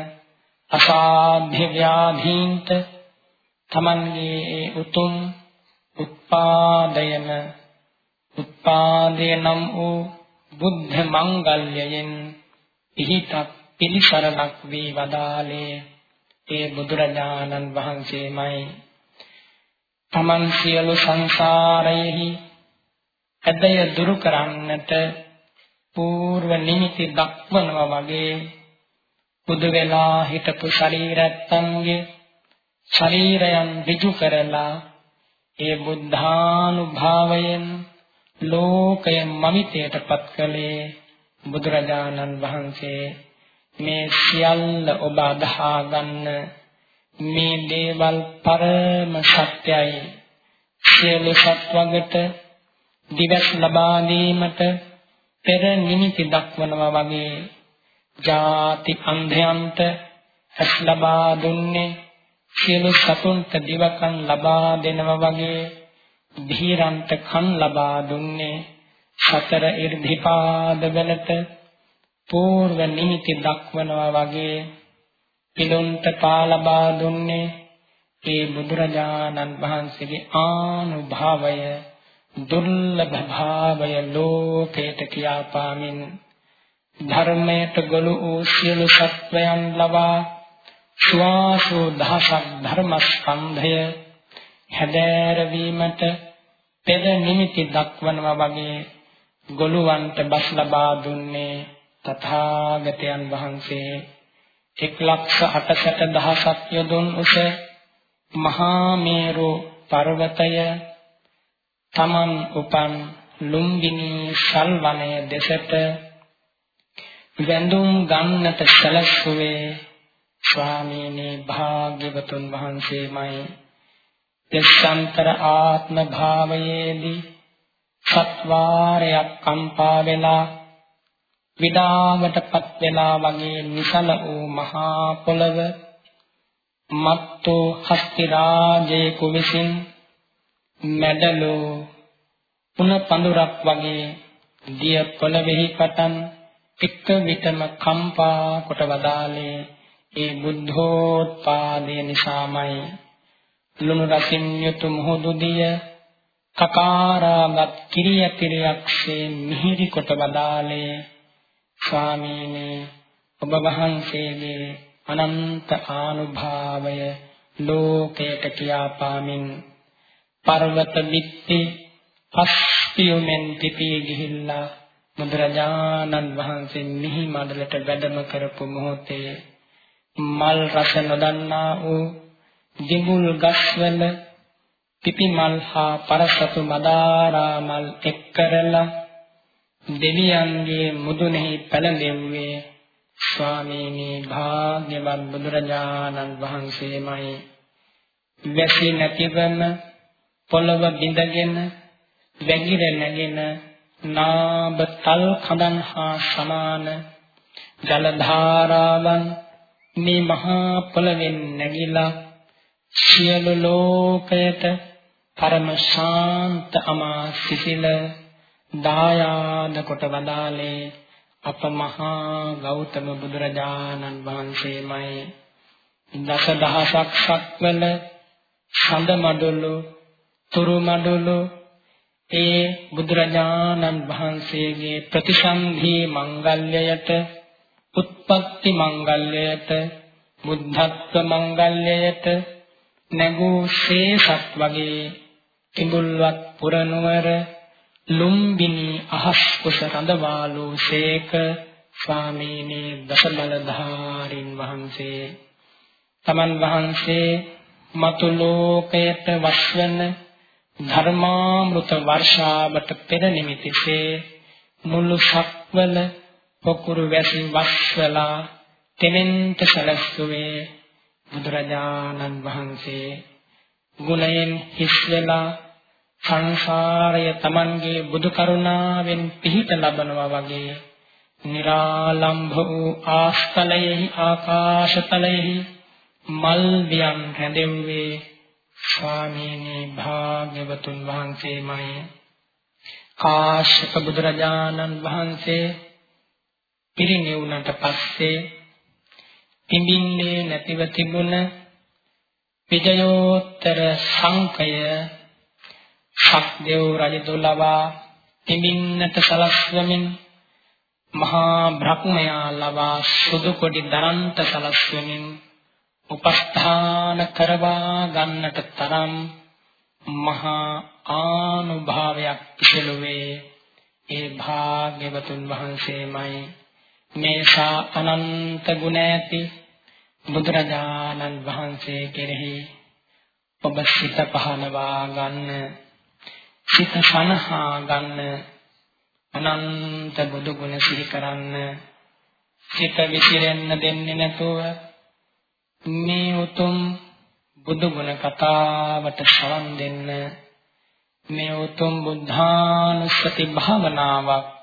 අසාධ්‍ය ව්‍යාධීන්ට තමන්ගේ ඒ උතුම් උත්පාදයන උත්පාදේ නම් වූ බුද්ධ මංගල්‍යයෙන් පිහිටක් පිළිසරණක් වී වදාලේ ඒ බුදුරජාණන් වහන්සේමයි. තමන් සියලු සංසාරයෙහි ඇදය දුරු කරන්නට పూర్ව නිමිති දක්වනවා වගේ බුදු වෙලා හිටපු ශරීරයන්ගේ ශරීරයන් ඍජු කරලා ඒ බුද්ධානුභාවයෙන් ලෝකය මමිතයටපත් කළේ බුදුරජාණන් වහන්සේ. මේ සියල්ල ඔබ අදහා ගන්න මේ දේවල් පරම සත්‍යයි. සියලු සත්වගට දිවස් ලබා දීමට පෙර නිමිති දක්වනවා වගේ ජාති අන්ධයන්ට ඇස් ලබා දුන්නේ සියලු සතුන්ට දිවකන් ලබා දෙනවා වගේ ධීරන්ට කන් ලබා දුන්නේ සතර ඉර්ධිපාද වලට పూర్ව නිමිති දක්වනවා වගේ පිළුන්ට පාලබා දුන්නේ ඒ බුදුරජාණන් වහන්සේගේ ආනුභාවය දුර්ලභ භාවය ලෝකයට කියාපාමින් ධර්මයට ගොළු වූ සියලු සත්වයන් ලබා ශ්වාසෝ දහසක් ධර්මස්කන්ධය හැදෑරවීමට පෙර නිමිති දක්වනවා වගේ ගොළුවන්ට බස් ලබා දුන්නේ තථාගතයන් වහන්සේ. 168000ක් යොදුන් උස මහා මේරු පර්වතය තමන් උපන් ලුම්බිනි සල්වනය දෙසට වැඳුම් ගන්නට සැලසුවේ ස්වාමීනි භාග්‍යවතුන් වහන්සේමයි. දෙස්සන්තර ආත්ම භාවයේදී සත්වාරයක් කම්පා වෙලා විඩාවටපත් වෙලා වගේ නිසල වූ මහා පොළව මත්තෝ හස්ති රාජේ කුවිසින් මැඩලෝ පුන පඳුරක් වගේ දිය පොළවෙහි පටන් එක්ක විටම කම්පා කොට වදාලේ ඒ බුද්ධෝත්පාදේ නිසාමයි. ලුණු රසින් යුතු මුහුදු දිය කකාරාගත් කිරියතිරියක්සේ මිහිරි කොට වදාලේ ස්වාමීනි ඔබ වහන්සේගේ අනන්ත ආනුභාවය ලෝකයට කියාපාමින් පර්වත බිත්ති පස්පියුමෙන් පිපී ගිහිල්ලා බුදුරජාණන් වහන්සේ මිහි මඩලට වැඩම කරපු මොහොතේ මල් රස නොදන්නා වූ දිඹුල් ගස්වල පිපි මල් හා පරසතු මදාරා මල් එක් කරලා දෙවියන්ගේ මුදුනේහි පැලඳෙව්වේ ස්වාමීනි භාග්‍යවත් බුදුරජාණන් වහන්සේමයි. වැසි නැතිවම පොළව බිඳගෙන වැගිර නැගෙන නාබ තල් කඳන් හා සමාන ජල ධාරාවන් මේ මහා පොළවෙන් නැගිලා සියලු ලෝකයට පරම ශාන්ත අමා සිසිල දායාද කොට වදාලේ අප මහා ගෞතම බුදුරජාණන් වහන්සේමයි. දස දහසක් සක්වල සඳ මඩලු තුරු මඩලු ඒ බුදුරජාණන් වහන්සේගේ ප්‍රතිසන්ධි මංගල්‍යයට උත්පත්ති මංගල්‍යයට බුද්ධත්ව මංගල්‍යයට නැගූ ශේෂත් වගේ කිඹුල්වත් පුරනුවර ලුම්බිනි අහස් කුස රඳවාලු ශේක ස්වාමීනි දසබලධාරින් වහන්සේ. තමන් වහන්සේ මතු ලෝකයට වස්වන ධර්මාමෘත වර්ෂාවට පෙර නිමිතිසේ මුළු සක්වල පොකුරු වැසි වස්වලා තෙමෙන්ට සැලසුවේ බුදුරජාණන් වහන්සේ. ගුණයෙන් හිස් වෙලා සංසාරය Tamanගේ බුදු කරුණාවෙන් පිහිට ලබනවා වගේ निराලම්භ වූ ආස්තලයෙහි ආකාශතලයෙහි මල් වියන් රැඳෙව්වේ ස්වාමීනි භාග්‍යවතුන් වහන්සේමයි. කාශ්‍යප බුදුරජාණන් වහන්සේ පිරිනිවුණට පස්සේ පිඹින්නේ නැතිව තිබුණ විජයෝත්තර සංකය ශක්දේව රජතු ලවා පිඹින්නට සලස්වමින් මහා බ්‍රහ්මයා ලවා සුදු කොඩි දරන්ත සලස්වමින් උපස්ථාන කරවා ගන්නට තරම් මහා ආනුභාවයක් ඉසලුවේ ඒ භාග්‍යවතුන් වහන්සේමයි. මේසා අනන්ත ගුණ ඇති බුදුරජාණන් වහන්සේ කෙරෙහි ඔබ සිත පහනවා ගන්න සිත සනහා ගන්න අනන්ත බුදු ගුණ සිහි කරන්න සිත විසිරෙන්න දෙන්නේ නැතුව මේ උතුම් බුදු ගුණ කතාවට සවන් දෙන්න මේ උතුම් බුද්ධානුස්සති භාවනාවක්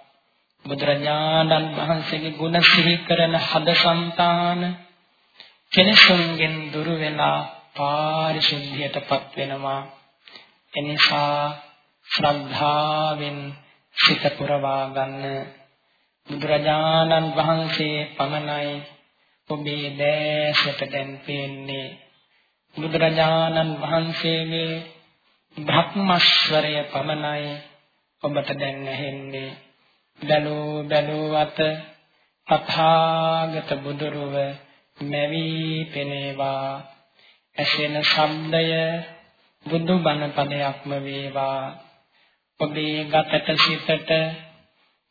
බුදුරජාණන් වහන්සේගේ ගුණ සිහි කරන හද సంతාන කෙලෙසුන්ගෙන් දුර වෙලා පාරිශුද්ධියටපත් වෙනවා. එනිසා ශ්‍රද්ධාවෙන් සිත පුරවා ගන්න බුදුරජාණන් වහන්සේ පමණයි ඔබේ දැසට දැන් පේන්නේ. බුදුරජාණන් වහන්සේගේ භක්මස්වරය පමණයි ඔබට දැන් ඇහෙන්නේ. බැලූ බැලූ අත තථාගත බුදුරුව මෙවි පෙනේවා. ඇසෙන ශබ්දය බුදු බණ පදයක්ම වේවා. ඔබේ ගතට සිතට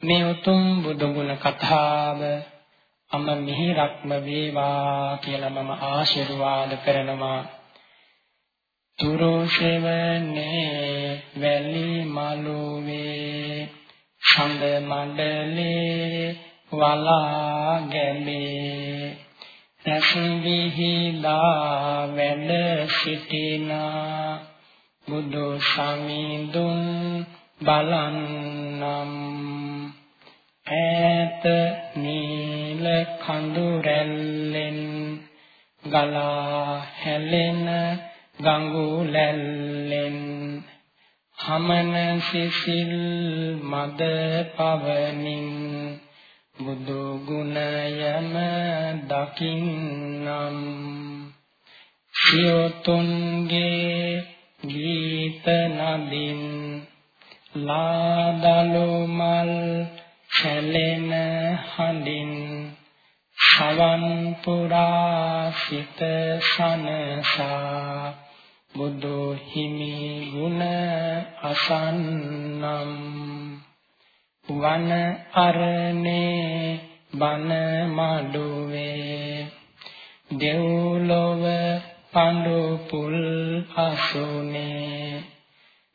මේ උතුම් බුදු ගුණ කතාව අම මිහිරක්ම වේවා කියලා මම ආශිර්වාද කරනවා. තුරුෂෙවනේ වැලි මලුවේ ඡන්ද මණ්ඩලේ වලා ගැමේ. රස විහිදා වැඩ සිටිනා. බුදු සමිඳුන් බලන්නම්. ඈත නීල කඳු රැල්ලෙන් ගලා හැලෙන ගඟු ලැල්ලෙන් හමන සිසිල් මද පවනින් බුදු ගුණයම දකින්නම්. සියොතුන්ගේ ගීත නදින් ලාදලු මල් සැලෙන හඬින් ශවන් පුරා සිත සනසා. බුදු හිමි ගුණ අසන්නම්. වන අරණේ බන මඩුවේ. දෙව්ලොව පඬු පුල් අසුනේ.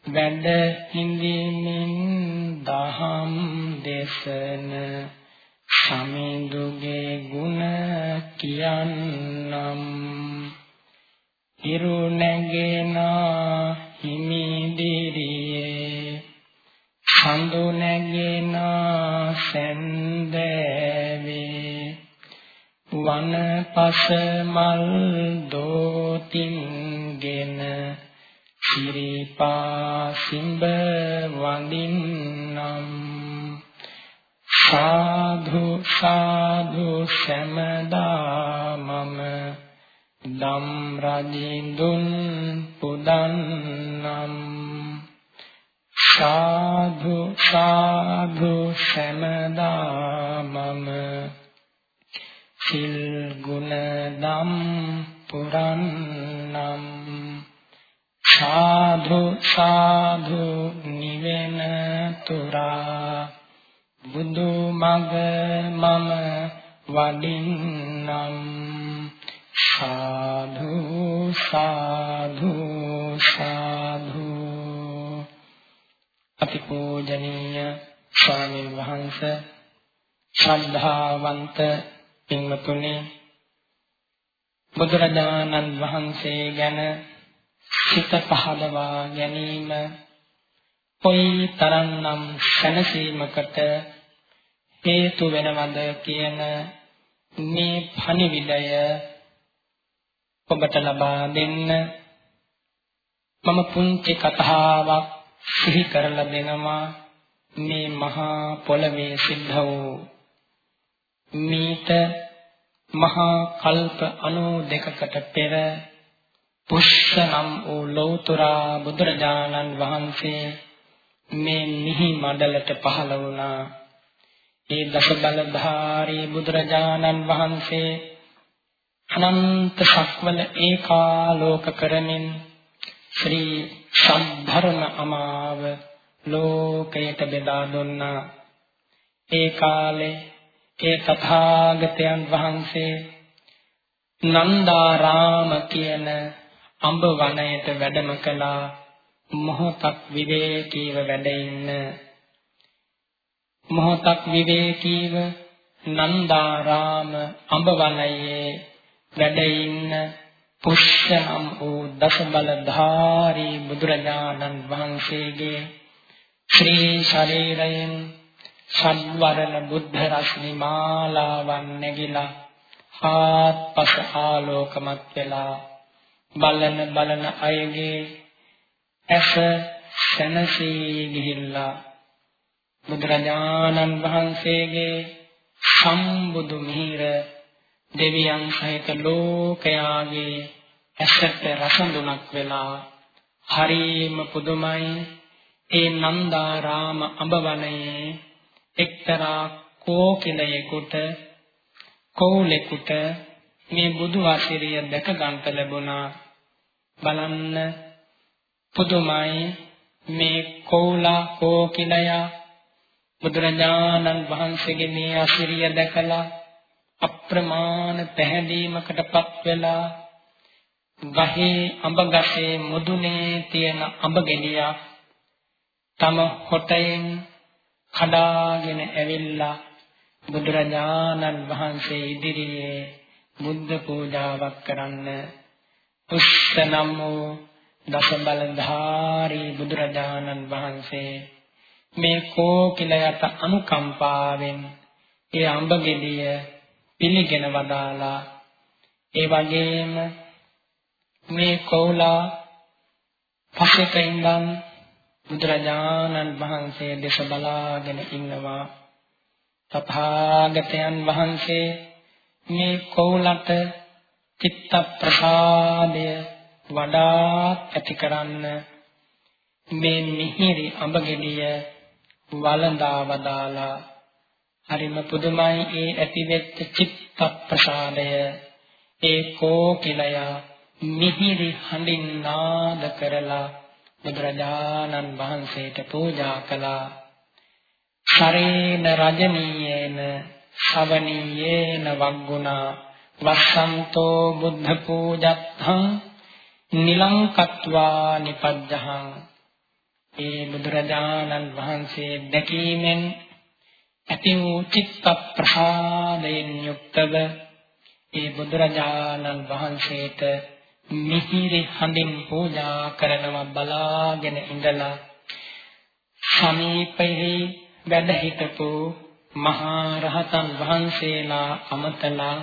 වැඩ හිඳිමින් දහම් දේශන සමිඳුගේ ගුණ කියන්නම්. ඉරු නැගෙනා හිමිදිරියේ සඳු නැගෙනා සැන්දෑවේ. වනපස මල් දෝතින්ගෙන සිරිපා සිඹ වඳින්නම්. සාධු සාධු සමදා මම දම් රජින්දුන් පුදන්නම් සාධු සාධු සමදා මම සිල් ගුණ දම් පුරන්නම් සාධු සාධු නිවෙන තුරා බුදු මග මම වඩින්නම් සාධු සාධු සාධු අතිපූජනීය ස්වාමීන් වහන්සේ ශ්‍රද්ධාවන්ත පින්වතුනි බුදුරජාණන් වහන්සේ ගැන සිත පහදවා ගැනීම කොයි තරම්නම් සැනසීමකට හේතු වෙනවද කියන මේ පණිවිඩය ඔබට ලබා දෙන්න. මම පුංචි කතාවක් සිහි කරලා දෙනවා. මේ මහා පොළවේ සිද්ධ වූ මීට මහා කල්ප 92කට පෙර පුෂ්‍ය නම් වූ ලෞතර බුදුරජාණන් වහන්සේ මේ මිහි මඩලට පහළ වුණා. ඒ දස බලධාරී බුදුරජාණන් වහන්සේ අනන්ත සක්වල ඒකාලෝක කරමින් ශ්‍රී සම්ධර්ම අමාව ලෝකයට බෙදා දුන්නා. ඒ කාලේ ඒ තථාගතයන් වහන්සේ නන්දාරාම කියන අඹ වනයේට වැඩම කළා. මොහොතක් විවේකීව වැඩ ඉන්න මොහොතක් විවේකීව නන්දාරාම අඹවනයේ වැඩ ඉන්න පුෂ්‍යනම් වූ දසබලධාරී බුදුරජාණන් වහන්සේගේ ශ්‍රී ශරීරයෙන් සම්වරණ බුද්ධ රශ්මි මාලාවන් නැගිලා හාත්පස ආලෝකමත් වෙලා බලන බලන අයගේ ඇස සැනසී ගිහිල්ලා බුදුරජාණන් වහන්සේගේ සම්බුදු මිහිර දෙවියන් සහිත ලෝකයාගේ ඇසට රසඳුනක් වෙලා හරීම පුදුමයි. ඒ නන්දාරාම අඹවනයේ එක්තරා කෝකිලයෙකුට කෝලෙකුට මේ බුදු ආශිර්ය දැක ගන්නට ලැබුණා. බලන්න පුදුමයි මේ කෝලා කෝකිලය බුදුරජාණන් වහන්සේගේ මේ අසිරිය දැකලා අප්‍රමාණ පැහැදීමකටපත් වෙලා ගහේ අඹ ගසේ මුදුනේ තියෙන අඹ ගෙඩියක් තම හොටයෙන් කඩාගෙන ඇවිල්ලා බුදුරජාණන් වහන්සේ ඉදිරියේ බුද්ධ පූජාවක් කරන්න උස්සනම් වූ දස බලධාරී බුදුරජාණන් වහන්සේ. මේ කෝකිලයට අනුකම්පාවෙන් ඒ අඹ ගෙඩිය පිළිගෙන වදාලා ඒ වගේම මේ කෝලා පසෙක ඉඳන් බුදුරජාණන් වහන්සේ දෙස බලාගෙන ඉන්නවා. තථාගතයන් වහන්සේ මේ කෝලට චිත්ත ප්‍රසාදය වඩාත් ඇති කරන්න මේ මිහිරි අඹ ගෙඩිය වළඳා වදාලා හරිම පුදුමයි ඒ ඇතිවෙච්ච චිත්ත ප්‍රසාදය ඒ කෝකිලය මිහිරි හඬින් නාද කරලා බුදුරජාණන් වහන්සේට පූජා කළා. ශරේන රජනීයේන ශවනීයේන වග්ගුණා වස්සන්තෝ බුද්ධ පූජත්තං නිලංකත්වා නිපජ්ජහං ඒ බුදුරජාණන් වහන්සේ දැකීමෙන් ඇති වූ චිත්ත ප්‍රසාදයෙන් යුක්තව ඒ බුදුරජාණන් වහන්සේට මිහිරි හඬින් පූජා කරනවා බලාගෙන ඉඳලා සමීපෙහි වැඩ සිටපු මහා රහතන් වහන්සේලා අමතලා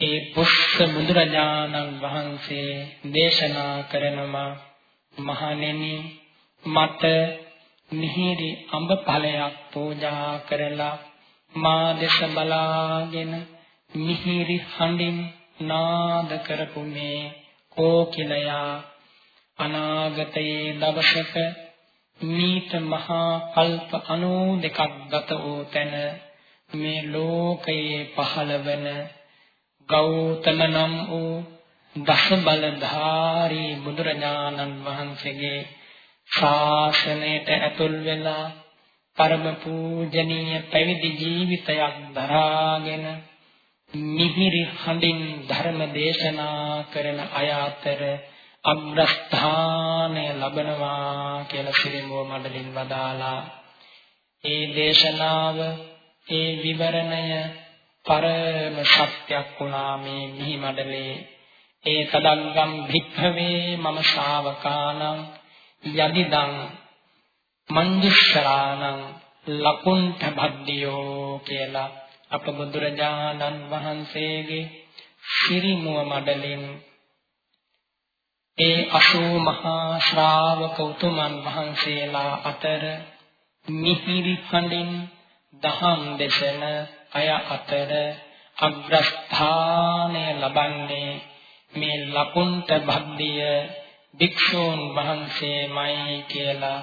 ඒ පුෂ්ප බුදුරජාණන් වහන්සේ දේශනා කරනවා මහණෙනි මට මිහිරි අඹ ඵලයක් පූජා කරලා මා දෙස බලාගෙන මිහිරි හඬින් නාද කරපු මේ කෝකිලයා අනාගතයේ දවසක මීත මහා කල්ප 92ක් ගත වූ තැන මේ ලෝකයේ පහළවන ගෞතම නම් වූ දස බලධාරී බුදුරජාණන් වහන්සේගේ ශාසනයට ඇතුල් වෙලා පරම පූජනීය පැවිදි ජීවිතයක් දරාගෙන මිහිරි හඬින් ධර්ම දේශනා කරන අය අතර අග්‍රස්ථානය ලබනවා කියලා සිරිමුව මඩලින් වදාලා ඒ දේශනාව ඒ විවරණය පරම සත්‍යක් වුණා මේ මිහි මඩලේ. ඒ තදංගම් භික්ඛවේ මම ශාවකානම් යදිදං මංජුෂ්ඨානං ලකුණ්ඨ භද්දියෝ කියලා අප බුදුරජාණන් වහන්සේගේ ශිරිමුව මඩලින් ඒ අසූ මහා ශ්‍රාවක උතුමන් වහන්සේලා අතර මිහිරි හඬින් දහම් දෙසන අය අතර අග්‍රස්ථානය ලබන්නේ මේ ලකුණ්ඨ භද්දිය භික්ෂූන් වහන්සේමයි කියලා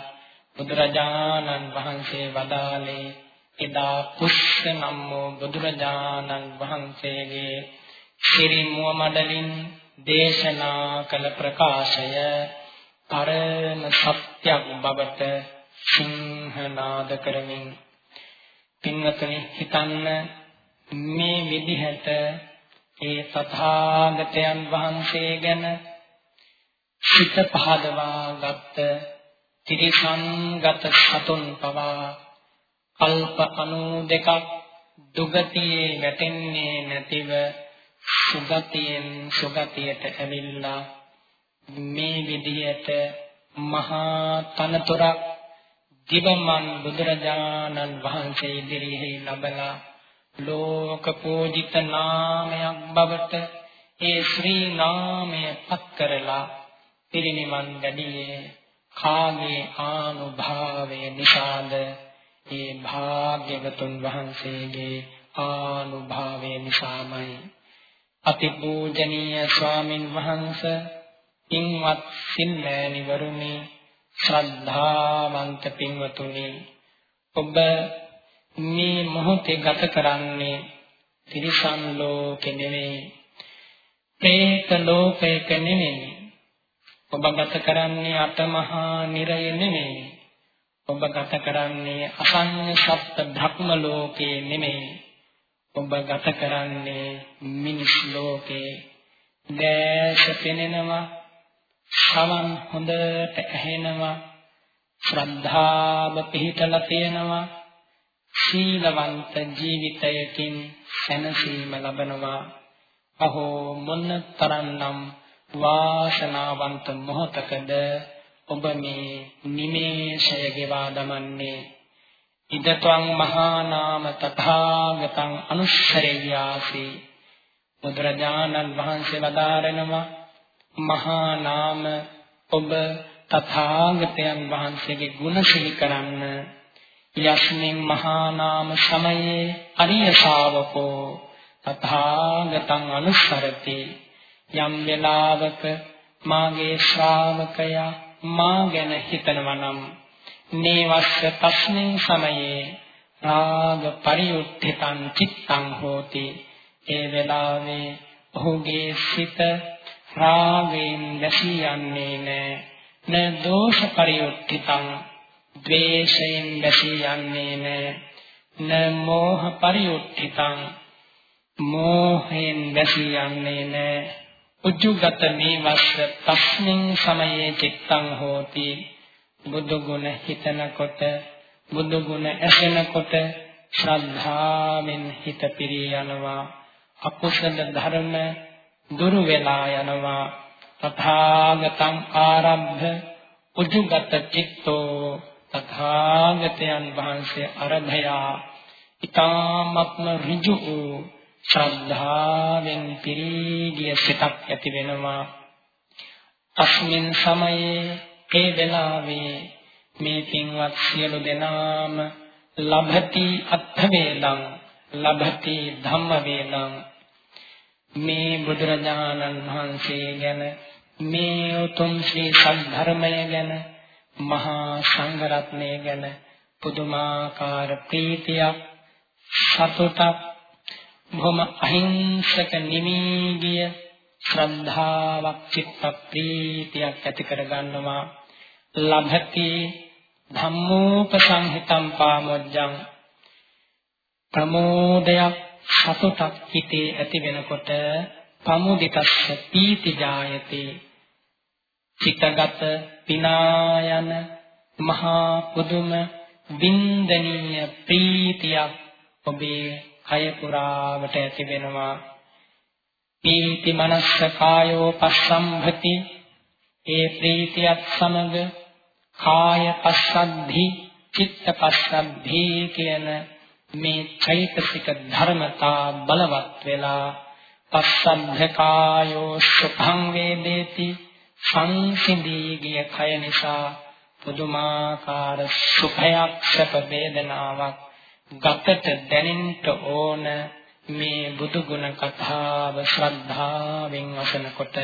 බුදුරජාණන් වහන්සේ වදාළේ. එදා කුෂ්ඨ නම් වූ බුදුරජාණන් වහන්සේගේ ශිරිමුව මඩලින් දේශනා කළ ප්‍රකාශය පරම සත්‍යක් බවට සිංහනාද කරමින් පින්වතුනි හිතන්න මේ විදිහට ඒ තථාගතයන් වහන්සේ ගැන සිත පහදවා ගත්ත ත්‍රිසංගත සතුන් පවා. කල්ප 92ක් දුගතියේ වැටෙන්නේ නැතිව සුගතියෙන් සුගතියට ඇවිල්ලා මේ විදියට මහා තනතුරක් දිවමන් බුදුරජාණන් වහන්සේ ඉදිරියේ ලබලා ලෝක පූජිත නාමයක් බවට ඒ ශ්‍රී නාමය පත් කරලා පිරිනිවන් වැඩියේ කාගේ ආනුභාවය නිසාද? ඒ භාග්‍යවතුන් වහන්සේගේ ආනුභාවය නිසාමයි. අතිපූජනීය ස්වාමින් වහන්සේ ඉන්වත් සිල්මෑණි වරුනි ශ්‍රද්ධාවන්ත පින්වතුනි ඔබ මේ මොහොතේ ගත කරන්නේ තිරිසන් ලෝකෙ නෙවෙයි പ്രേත ලෝකයක නෙවෙයි ඔබ ගත කරන්නේ අටමහා නිරය නෙමෙයි. ඔබ ගත කරන්නේ අසඤ්ඤ සප්ත භ්‍රම ලෝකේ නෙමෙයි. ඔබ ගත කරන්නේ මිනිස් ලෝකේ. දැස පෙනෙනවා. ශ්‍රවණ හොඳට ඇහෙනවා. ශ්‍රද්ධාව පිහිටලා තියෙනවා. සීලවන්ත ජීවිතයකින් සැනසීම ලබනවා. අහෝ මොන තරම්නම් වාසනාවන්ත මොහතකද ඔබ මේ නිමේෂය ගෙවා දමන්නේ? ඉදත්වං මහා නාම තථාගතං අනුස්සරේයාසි. බුදුරජාණන් වහන්සේ වදාරනවා මහා නාම ඔබ තථාගතයන් වහන්සේගේ ගුණ සිහි කරන්න. යස්මින් මහා නාම සමයේ අරිය ශාවකෝ තථාගතං අනුස්සරති. යම් වෙලාවක මාගේ ශ්‍රාවකයා මා ගැන හිතනවා නම් නේවස්ස තස්මින් සමයේ රාග පරියුද්ධිතං චිත්තං හෝති. ඒ වෙලාවේ ඔහුගේ සිත රාගයෙන් වැසී යන්නේ නැහැ න දෝෂ පරියුක්තිතං ද්වේෂයෙන් වැසී යන්නේ නැහැ න මෝහ පරියුක්තිතං මෝහයෙන් වැසී යන්නේ නැහැ උජුගත මේවස්ස තස්මින් සමයේ චිත්තං හෝති. බුදු ගුණ හිතනකොට බුදු ගුණ ඇසෙනකොට ශ්‍රද්ධාවෙන් හිත පිරී යනවා. අකුසල ධර්ම දුරු වෙලා යනවා. තථාගතං ආරම්භ උජුගත චිත්තෝ. තථාගතයන් වහන්සේ අරභයා. ඊ타මත්ම ඍජු වූ ශ්‍රද්ධාවෙන් පිරී ගිය සිතක් ඇති වෙනවා. අස්මින් සමයේ ඒ වෙලාවේ මේ පින්වත් සියලු දෙනාම ලබති අත්ථ වේදං ලබති ධම්ම වේදං මේ බුදුරජාණන් වහන්සේ ගැන මේ උතුම් ශ්‍රී සද්ධර්මය ගැන මහා සංඝරත්නය ගැන පුදුමාකාර ප්‍රීතියක් සතුටක් බොහොම අහිංසක නිමීගිය ශ්‍රද්ධාවක් චිත්ත ප්‍රීතියක් ඇති කර ගන්නවා ලභති ධම්මෝපසංහිතම් පාමොජ්ජං. ප්‍රමෝදයක් සතුටක් හිතේ ඇති වෙනකොට පමුදිතස්ස පීති ජායති. චිතගත පිනායන මහා පුදුම වින්දනීය ප්‍රීතියක් ඔබේ කය පුරාවට ඇති වෙනවා. පීති මනස්ස කායෝ පස්සම්භති. ඒ ප්‍රීතියත් සමග කාය පස්සද්ධි චිත්ත පස්සද්ධි කියන මේ චෛතසික ධර්මතා බලවත් වෙලා පස්සද්ධ කායෝ සුඛං වේදේති. සංසිඳී ගිය කය නිසා පුදුමාකාර සුඛයක් සැප වේදනාවක් ගතට දැනෙන්න ඕන මේ බුදු ගුණ කතාව ශ්‍රද්ධාවෙන් අසනකොට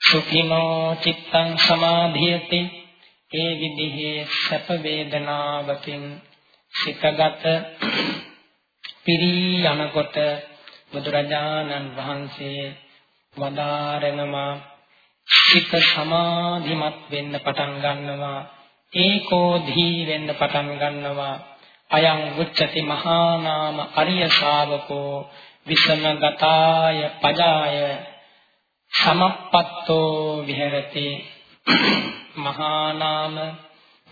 සුඛිනෝ චිත්තං සමාධියති. ඒ විදිහේ සැප වේදනාවකින් සිතගත පිරී යනකොට බුදුරජාණන් වහන්සේ වදාරනවා සිත සමාධිමත් වෙන්න පටන් ගන්නවා ඒකෝධී වෙන්න පටන් ගන්නවා. අයං උච්චති මහා නාම අරිය ශාවකෝ විසමගතාය පජාය සමප්පත්තෝ විහෙරති. මහා නාම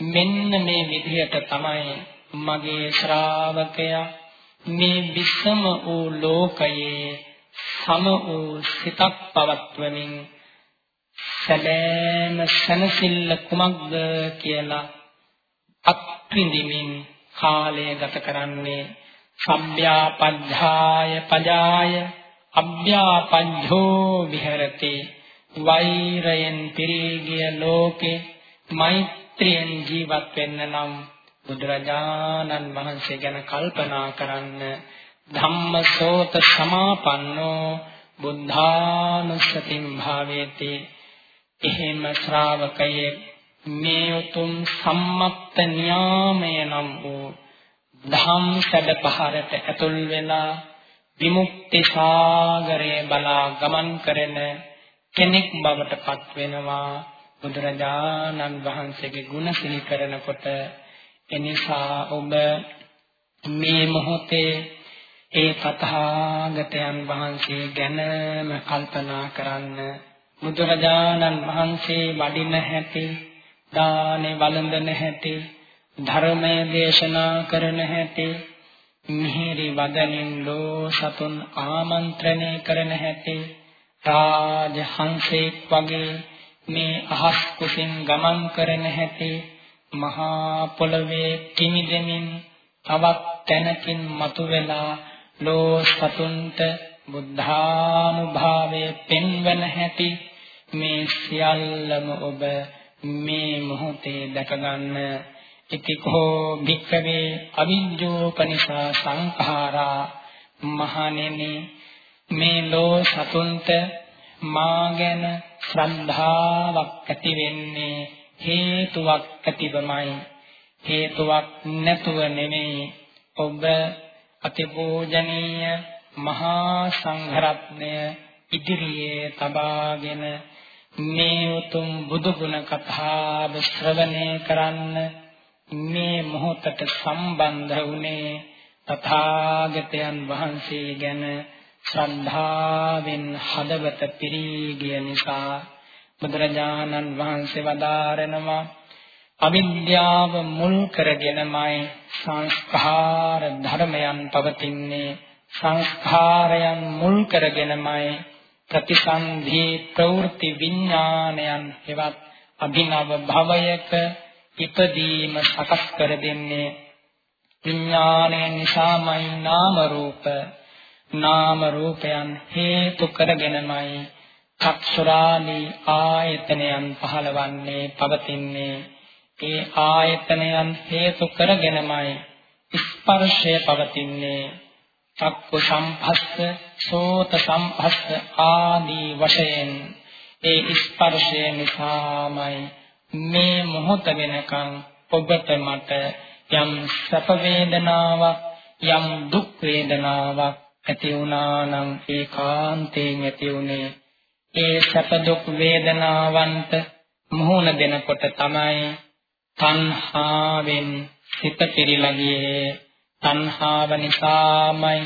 මෙන්න මේ විදිහට තමයි මගේ ශ්‍රාවකයා මේ විසම වූ ලෝකයේ සම වූ සිතක් පවත්වමින් සැබෑම සනසිල්ල කුමක්ද කියලා අත්විඳිමින් කාලය ගත කරන්නේ සම්භ්‍යාපද්ධාය පජාය අභ්‍යාපද්ධෝ විහෙරති වෛරයෙන් පිරීගිය ලෝකේ මෛත්‍රියෙන් ජීවත් වෙන්න නම් බුදුරජාණන් වහන්සේ ගැන කල්පනා කරන්න ධම්මසෝත සමාපන්නෝ බුද්ධානුස්සතින් භාවේති. එහෙම ශ්‍රාවකයේ මේ උතුම් සම්මත්ත න්යාමය නම් වූ ධම් සැඩ පහරට ඇතුල් වෙලා විමුක්ති සාගරයේ බලා ගමන් කරන කෙනෙක් බවට පත් වෙනවා බුදුරජාණන් වහන්සේගේ ගුණ සිහි කරනකොට. එනිසා ඔබ මේ මොහොතේ ඒ තථාගතයන් වහන්සේ ගැනම කල්පනා කරන්න බුදුරජාණන් වහන්සේ වඩින හැටි දානේ වළඳන හැටි ධර්මය දේශනා කරන හැටි මිහිරි වදනින් ලෝ සතුන් ආමන්ත්‍රණය කරන හැටි රාජ හංසෙක් වගේ මේ අහස් කුසින් ගමන් කරන හැටි මහා පොළවේ කිමිදෙමින් තවත් තැනකින් මතුවලා ලෝ සතුන්ට බුද්ධානුභාවයේ පෙන්වන හැටි මේ සියල්ලම ඔබ මේ මොහොතේ දැක ගන්න ඉතිකෝ භික්ඛවේ අවිජ්ජෝපනිසා සංඛාරා මහණෙනි මේ ලෝ සතුන්ට මා ගැන ශ්‍රද්ධාවක් ඇති වෙන්නේ හේතුවක් ඇතිවමයි. හේතුවක් නැතුව නෙමෙයි. ඔබ අතිපූජනීය මහා සංඝරත්නය ඉදිරියේ තබාගෙන මේ උතුම් බුදු ගුණ කතාව ශ්‍රවණය කරන්න මේ මොහොතට සම්බන්ධ වුණේ තථාගතයන් වහන්සේ ගැන ශ්‍රද්ධාවෙන් හදවත පිරී ගිය නිසා බුදුරජාණන් වහන්සේ වදාරනවා අවිද්‍යාව මුල් කරගෙනමයි සංස්කාර ධර්මයන් පවතින්නේ. සංස්කාරයන් මුල් කරගෙනමයි ප්‍රතිසන්ධි ප්‍රවෘත්ති විඥානයන් හෙවත් අභිනව භවයක ඉපදීම සකස් කර දෙන්නේ විඥානය නිසාමයි නාම රූප. නාම රූපයන් හේතු කරගෙනමයි චක්ෂුරාදී ආයතනයන් පහළවන්නේ පවතින්නේ. ඒ ආයතනයන් හේතු කරගෙනමයි ස්පර්ශය පවතින්නේ. චක්කු සම්පස්ස සෝත සම්පස්ස ආදී වශයෙන් ඒ ස්පර්ශය නිසාමයි. මේ මොහොත වෙනකන් ඔබට මට යම් සැප වේදනාවක් යම් දුක් වේදනාවක් ඇති වුණා නම් ඒකාන්තයෙන් ඇති උනේ ඒ සැප දුක් වේදනාවන්ට මුහුණ දෙනකොට තමයි තණ්හාවෙන් සිත පිරීලා ගියේ. තණ්හාව නිසාමයි.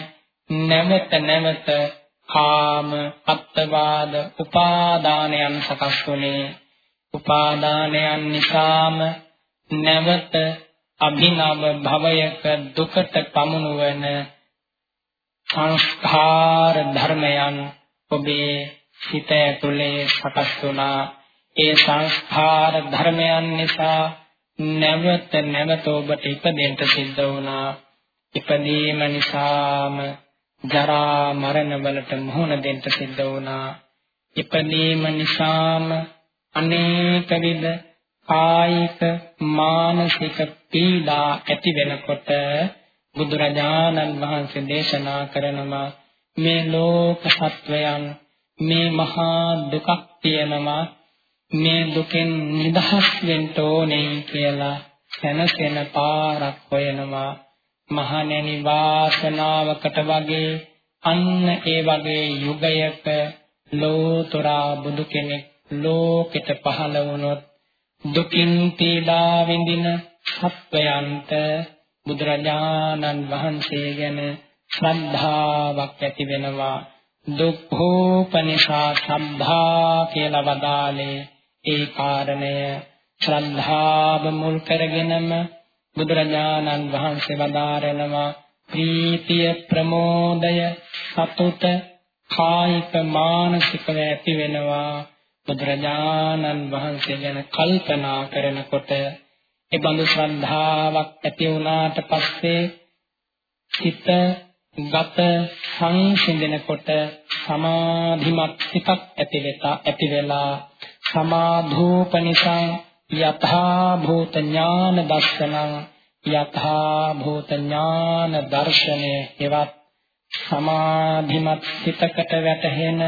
නැවත නැවත කාම අත්වාද උපාදානයන් සකස් වුනේ. උපාදානයන් නිසාම නැවත අභිනව භවයක දුකට පමුණුවන සංස්කාර ධර්මයන් ඔබේ සිත ඇතුලේ සකස් වුණා. ඒ සංස්කාර ධර්මයන් නිසා නැවත නැවත ඔබට ඉපදෙන්න සිද්ධ වුණා. ඉපදීම නිසාම ජරා මරණ වලට මුහුණ දෙන්න සිද්ධ වුණා. ඉපදීම නිසාම අනේක විද කායික මානසික පීඩා ඇති වෙනකොට බුදුරජාණන් වහන්සේ දේශනා කරනවා මේ ලෝක සත්වයන් මේ මහා දුකක් තියෙනවා. මේ දුකෙන් නිදහස් වෙන්න ඕනේ කියලා සැනසෙන පාරක් හොයනවා. මහණෙනි වාසනාවකට වගේ අන්න ඒ වගේ යුගයක ලෝතරා බුදු කෙනෙක් ලෝකෙට පහළ වුණොත් දුකින් පීඩා විඳින සත්වයන්ට බුදුරජාණන් වහන්සේ ගැන ශ්‍රද්ධාවක් ඇති වෙනවා. දුක්ඛෝපනිෂා සම්භා කියලා වදාලේ ඒ කාරණය ශ්‍රද්ධාව මුල් කරගෙනම බුදුරජාණන් වහන්සේ වදාරනවා ප්‍රීතිය ප්‍රමෝදය සතුට කායික මානසික ඇති වෙනවා. බුදුරජාණන් වහන්සේ ගැන කල්පනා කරනකොට ඒ බඳු ශ්‍රද්ධාවක් ඇති වුණාට පස්සේ සිත ගත සංසිඳනකොට සමාධිමත් සිතක් ඇති වෙතා ඇති වෙලා සමාධූපනිසං යථා භූත ඥාන දර්ශනං යථා භූත ඥාන දර්ශනය හෙවත් සමාධිමත් සිතකට වැටහෙන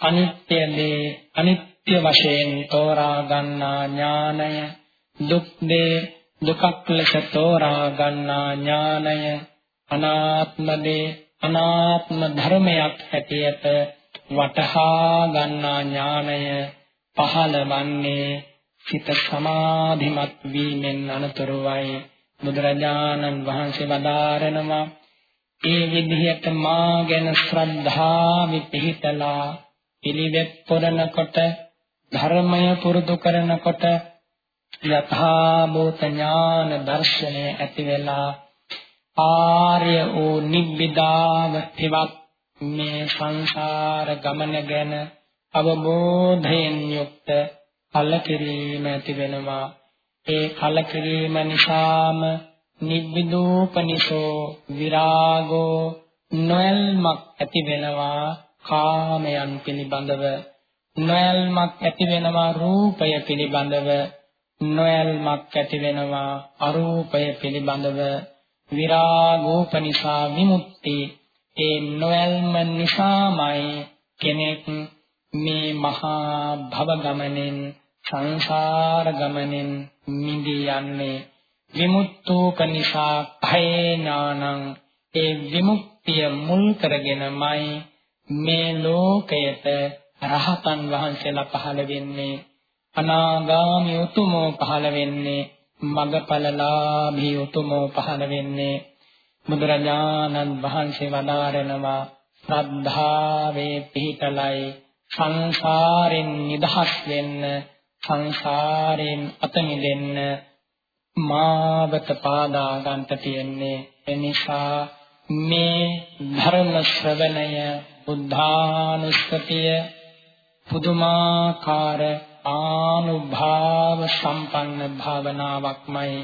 අනිත්‍ය දේ අනිත්‍ය වශයෙන් තෝරා ගන්නා ඥානය දුක් දේ දුකක් ලෙස තෝරා ගන්නා ඥානය අනාත්ම දේ අනාත්ම ධර්මයක් හැටියට වටහා ගන්නා ඥානය පහළවන්නේ සිත සමාධිමත් වීමෙන් අනතුරුවයි බුදුරජාණන් වහන්සේ වදාරනවා. ඒ විදිහට මා ගැන ශ්‍රද්ධාවි පිහිටලා පිළිවෙත් පුරනකොට ධර්මය පුරුදු කරනකොට යථා භූත ඥාන දර්ශනය ඇති වෙලා ආර්ය වූ නිබ්බිදාව තිවත් මේ සංසාර ගමන ගැන අවබෝධයෙන් යුක්ත කලකිරීම ඇති වෙනවා. ඒ කලකිරීම නිසාම නිබ්බිදෝපනිසෝ විරාගෝ නොයල්මක් ඇති වෙනවා කාමයන් පිළිබඳව. නොයල්මක් ඇති වෙනවා රූපය පිළිබඳව. නොයල්මක් ඇති වෙනවා අරූපය පිළිබඳව. විරාගෝපනිසා විමුක්ති. ඒ නොයල්ම නිසාමයි කෙනෙක් මේ මහා භව ගමනෙන් සංසාර ගමනෙන් මිදී යන්නේ විමුක්තෝපනිසා භය ඥානං ඒ විමුක්තිය මුල් කරගෙනමයි මේ ලෝකයට රහතන් වහන්සේලා පහළ වෙන්නේ. අනාගාමී උතුමෝ පහළ වෙන්නේ මගපලලාභී උතුමෝ පහළ වෙන්නේ. බුදුරජාණන් වහන්සේ වදාරනවා ශ්‍රද්ධාවේ පිහිටලයි සංසාරෙන් නිදහස් වෙන්න සංසාරයෙන් අත මිදෙන්න මාවත පාදා ගන්නට තියෙන්නේ. එනිසා මේ ධර්ම ශ්‍රවණය බුද්ධානුස්සතිය පුදුමාකාර ආනුභාව සම්පන්න භාවනාවක්මයි.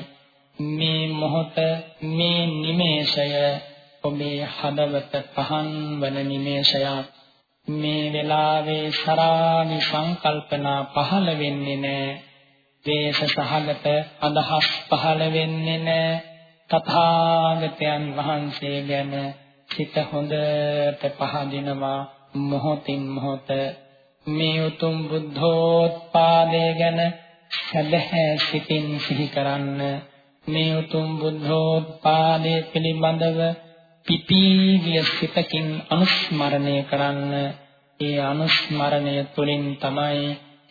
මේ මොහොත මේ නිමේෂය ඔබේ හදවත පහන් වන නිමේෂයක්. මේ වෙලාවේ සරාගි සංකල්පනා පහළ වෙන්නේ නැහැ දේශ සහගත අදහස් පහළ වෙන්නේ නැහැ තථාගතයන් වහන්සේ ගැන සිත හොඳට පහදිනවා මොහොතින් මොහොත. මේ උතුම් බුද්ධෝත්පාදය ගැන සැබෑ සිතින් සිහි කරන්න. මේ උතුම් බුද්ධෝත්පාදය පිළිබඳව පිපීගිය සිතකින් අනුස්මරණය කරන්න. ඒ අනුස්මරණය තුළින් තමයි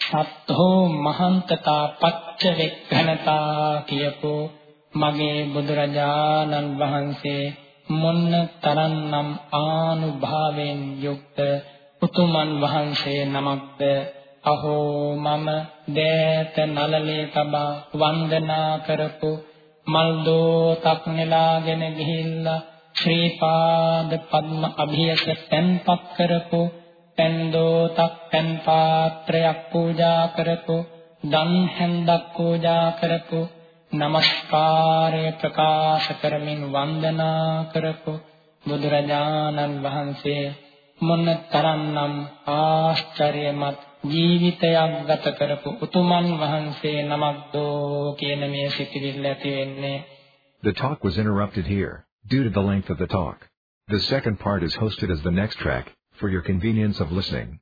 සත්හෝ මහන්තතා පච්ච වෙක්ඛනතා කියපෝ මගේ බුදුරජාණන් වහන්සේ මොන්න තරන්නම් ආනුභාවයෙන් යුක්ත උතුමන් වහන්සේ නමක්ද? අහෝ මම දෑත නලලේ තබා වන්දනා කරපු මල් දෝතක් නෙලාගෙන ගිහිල්ලා ශ්‍රී පාද පද්ම අභියස තැන්පත් කරපු පෙන් දෝතක් පෙන් පාත්‍රයක් පූජා කරපු දන් හැන්දක් පූජා කරපු নমස්කාරය ප්‍රකාශ කරමින් වන්දනා කරපු බුදුරජාණන් වහන්සේ මොන තරම්නම් ආශ්චර්යමත් ජීවිතයක් ගත කරපු උතුමන් වහන්සේ නමක්දෝ කියන මේ සිතිවිල්ල ඇති වෙන්නේ The talk was interrupted here. Due to the length of the talk. The second part is hosted as the next track for your convenience of listening.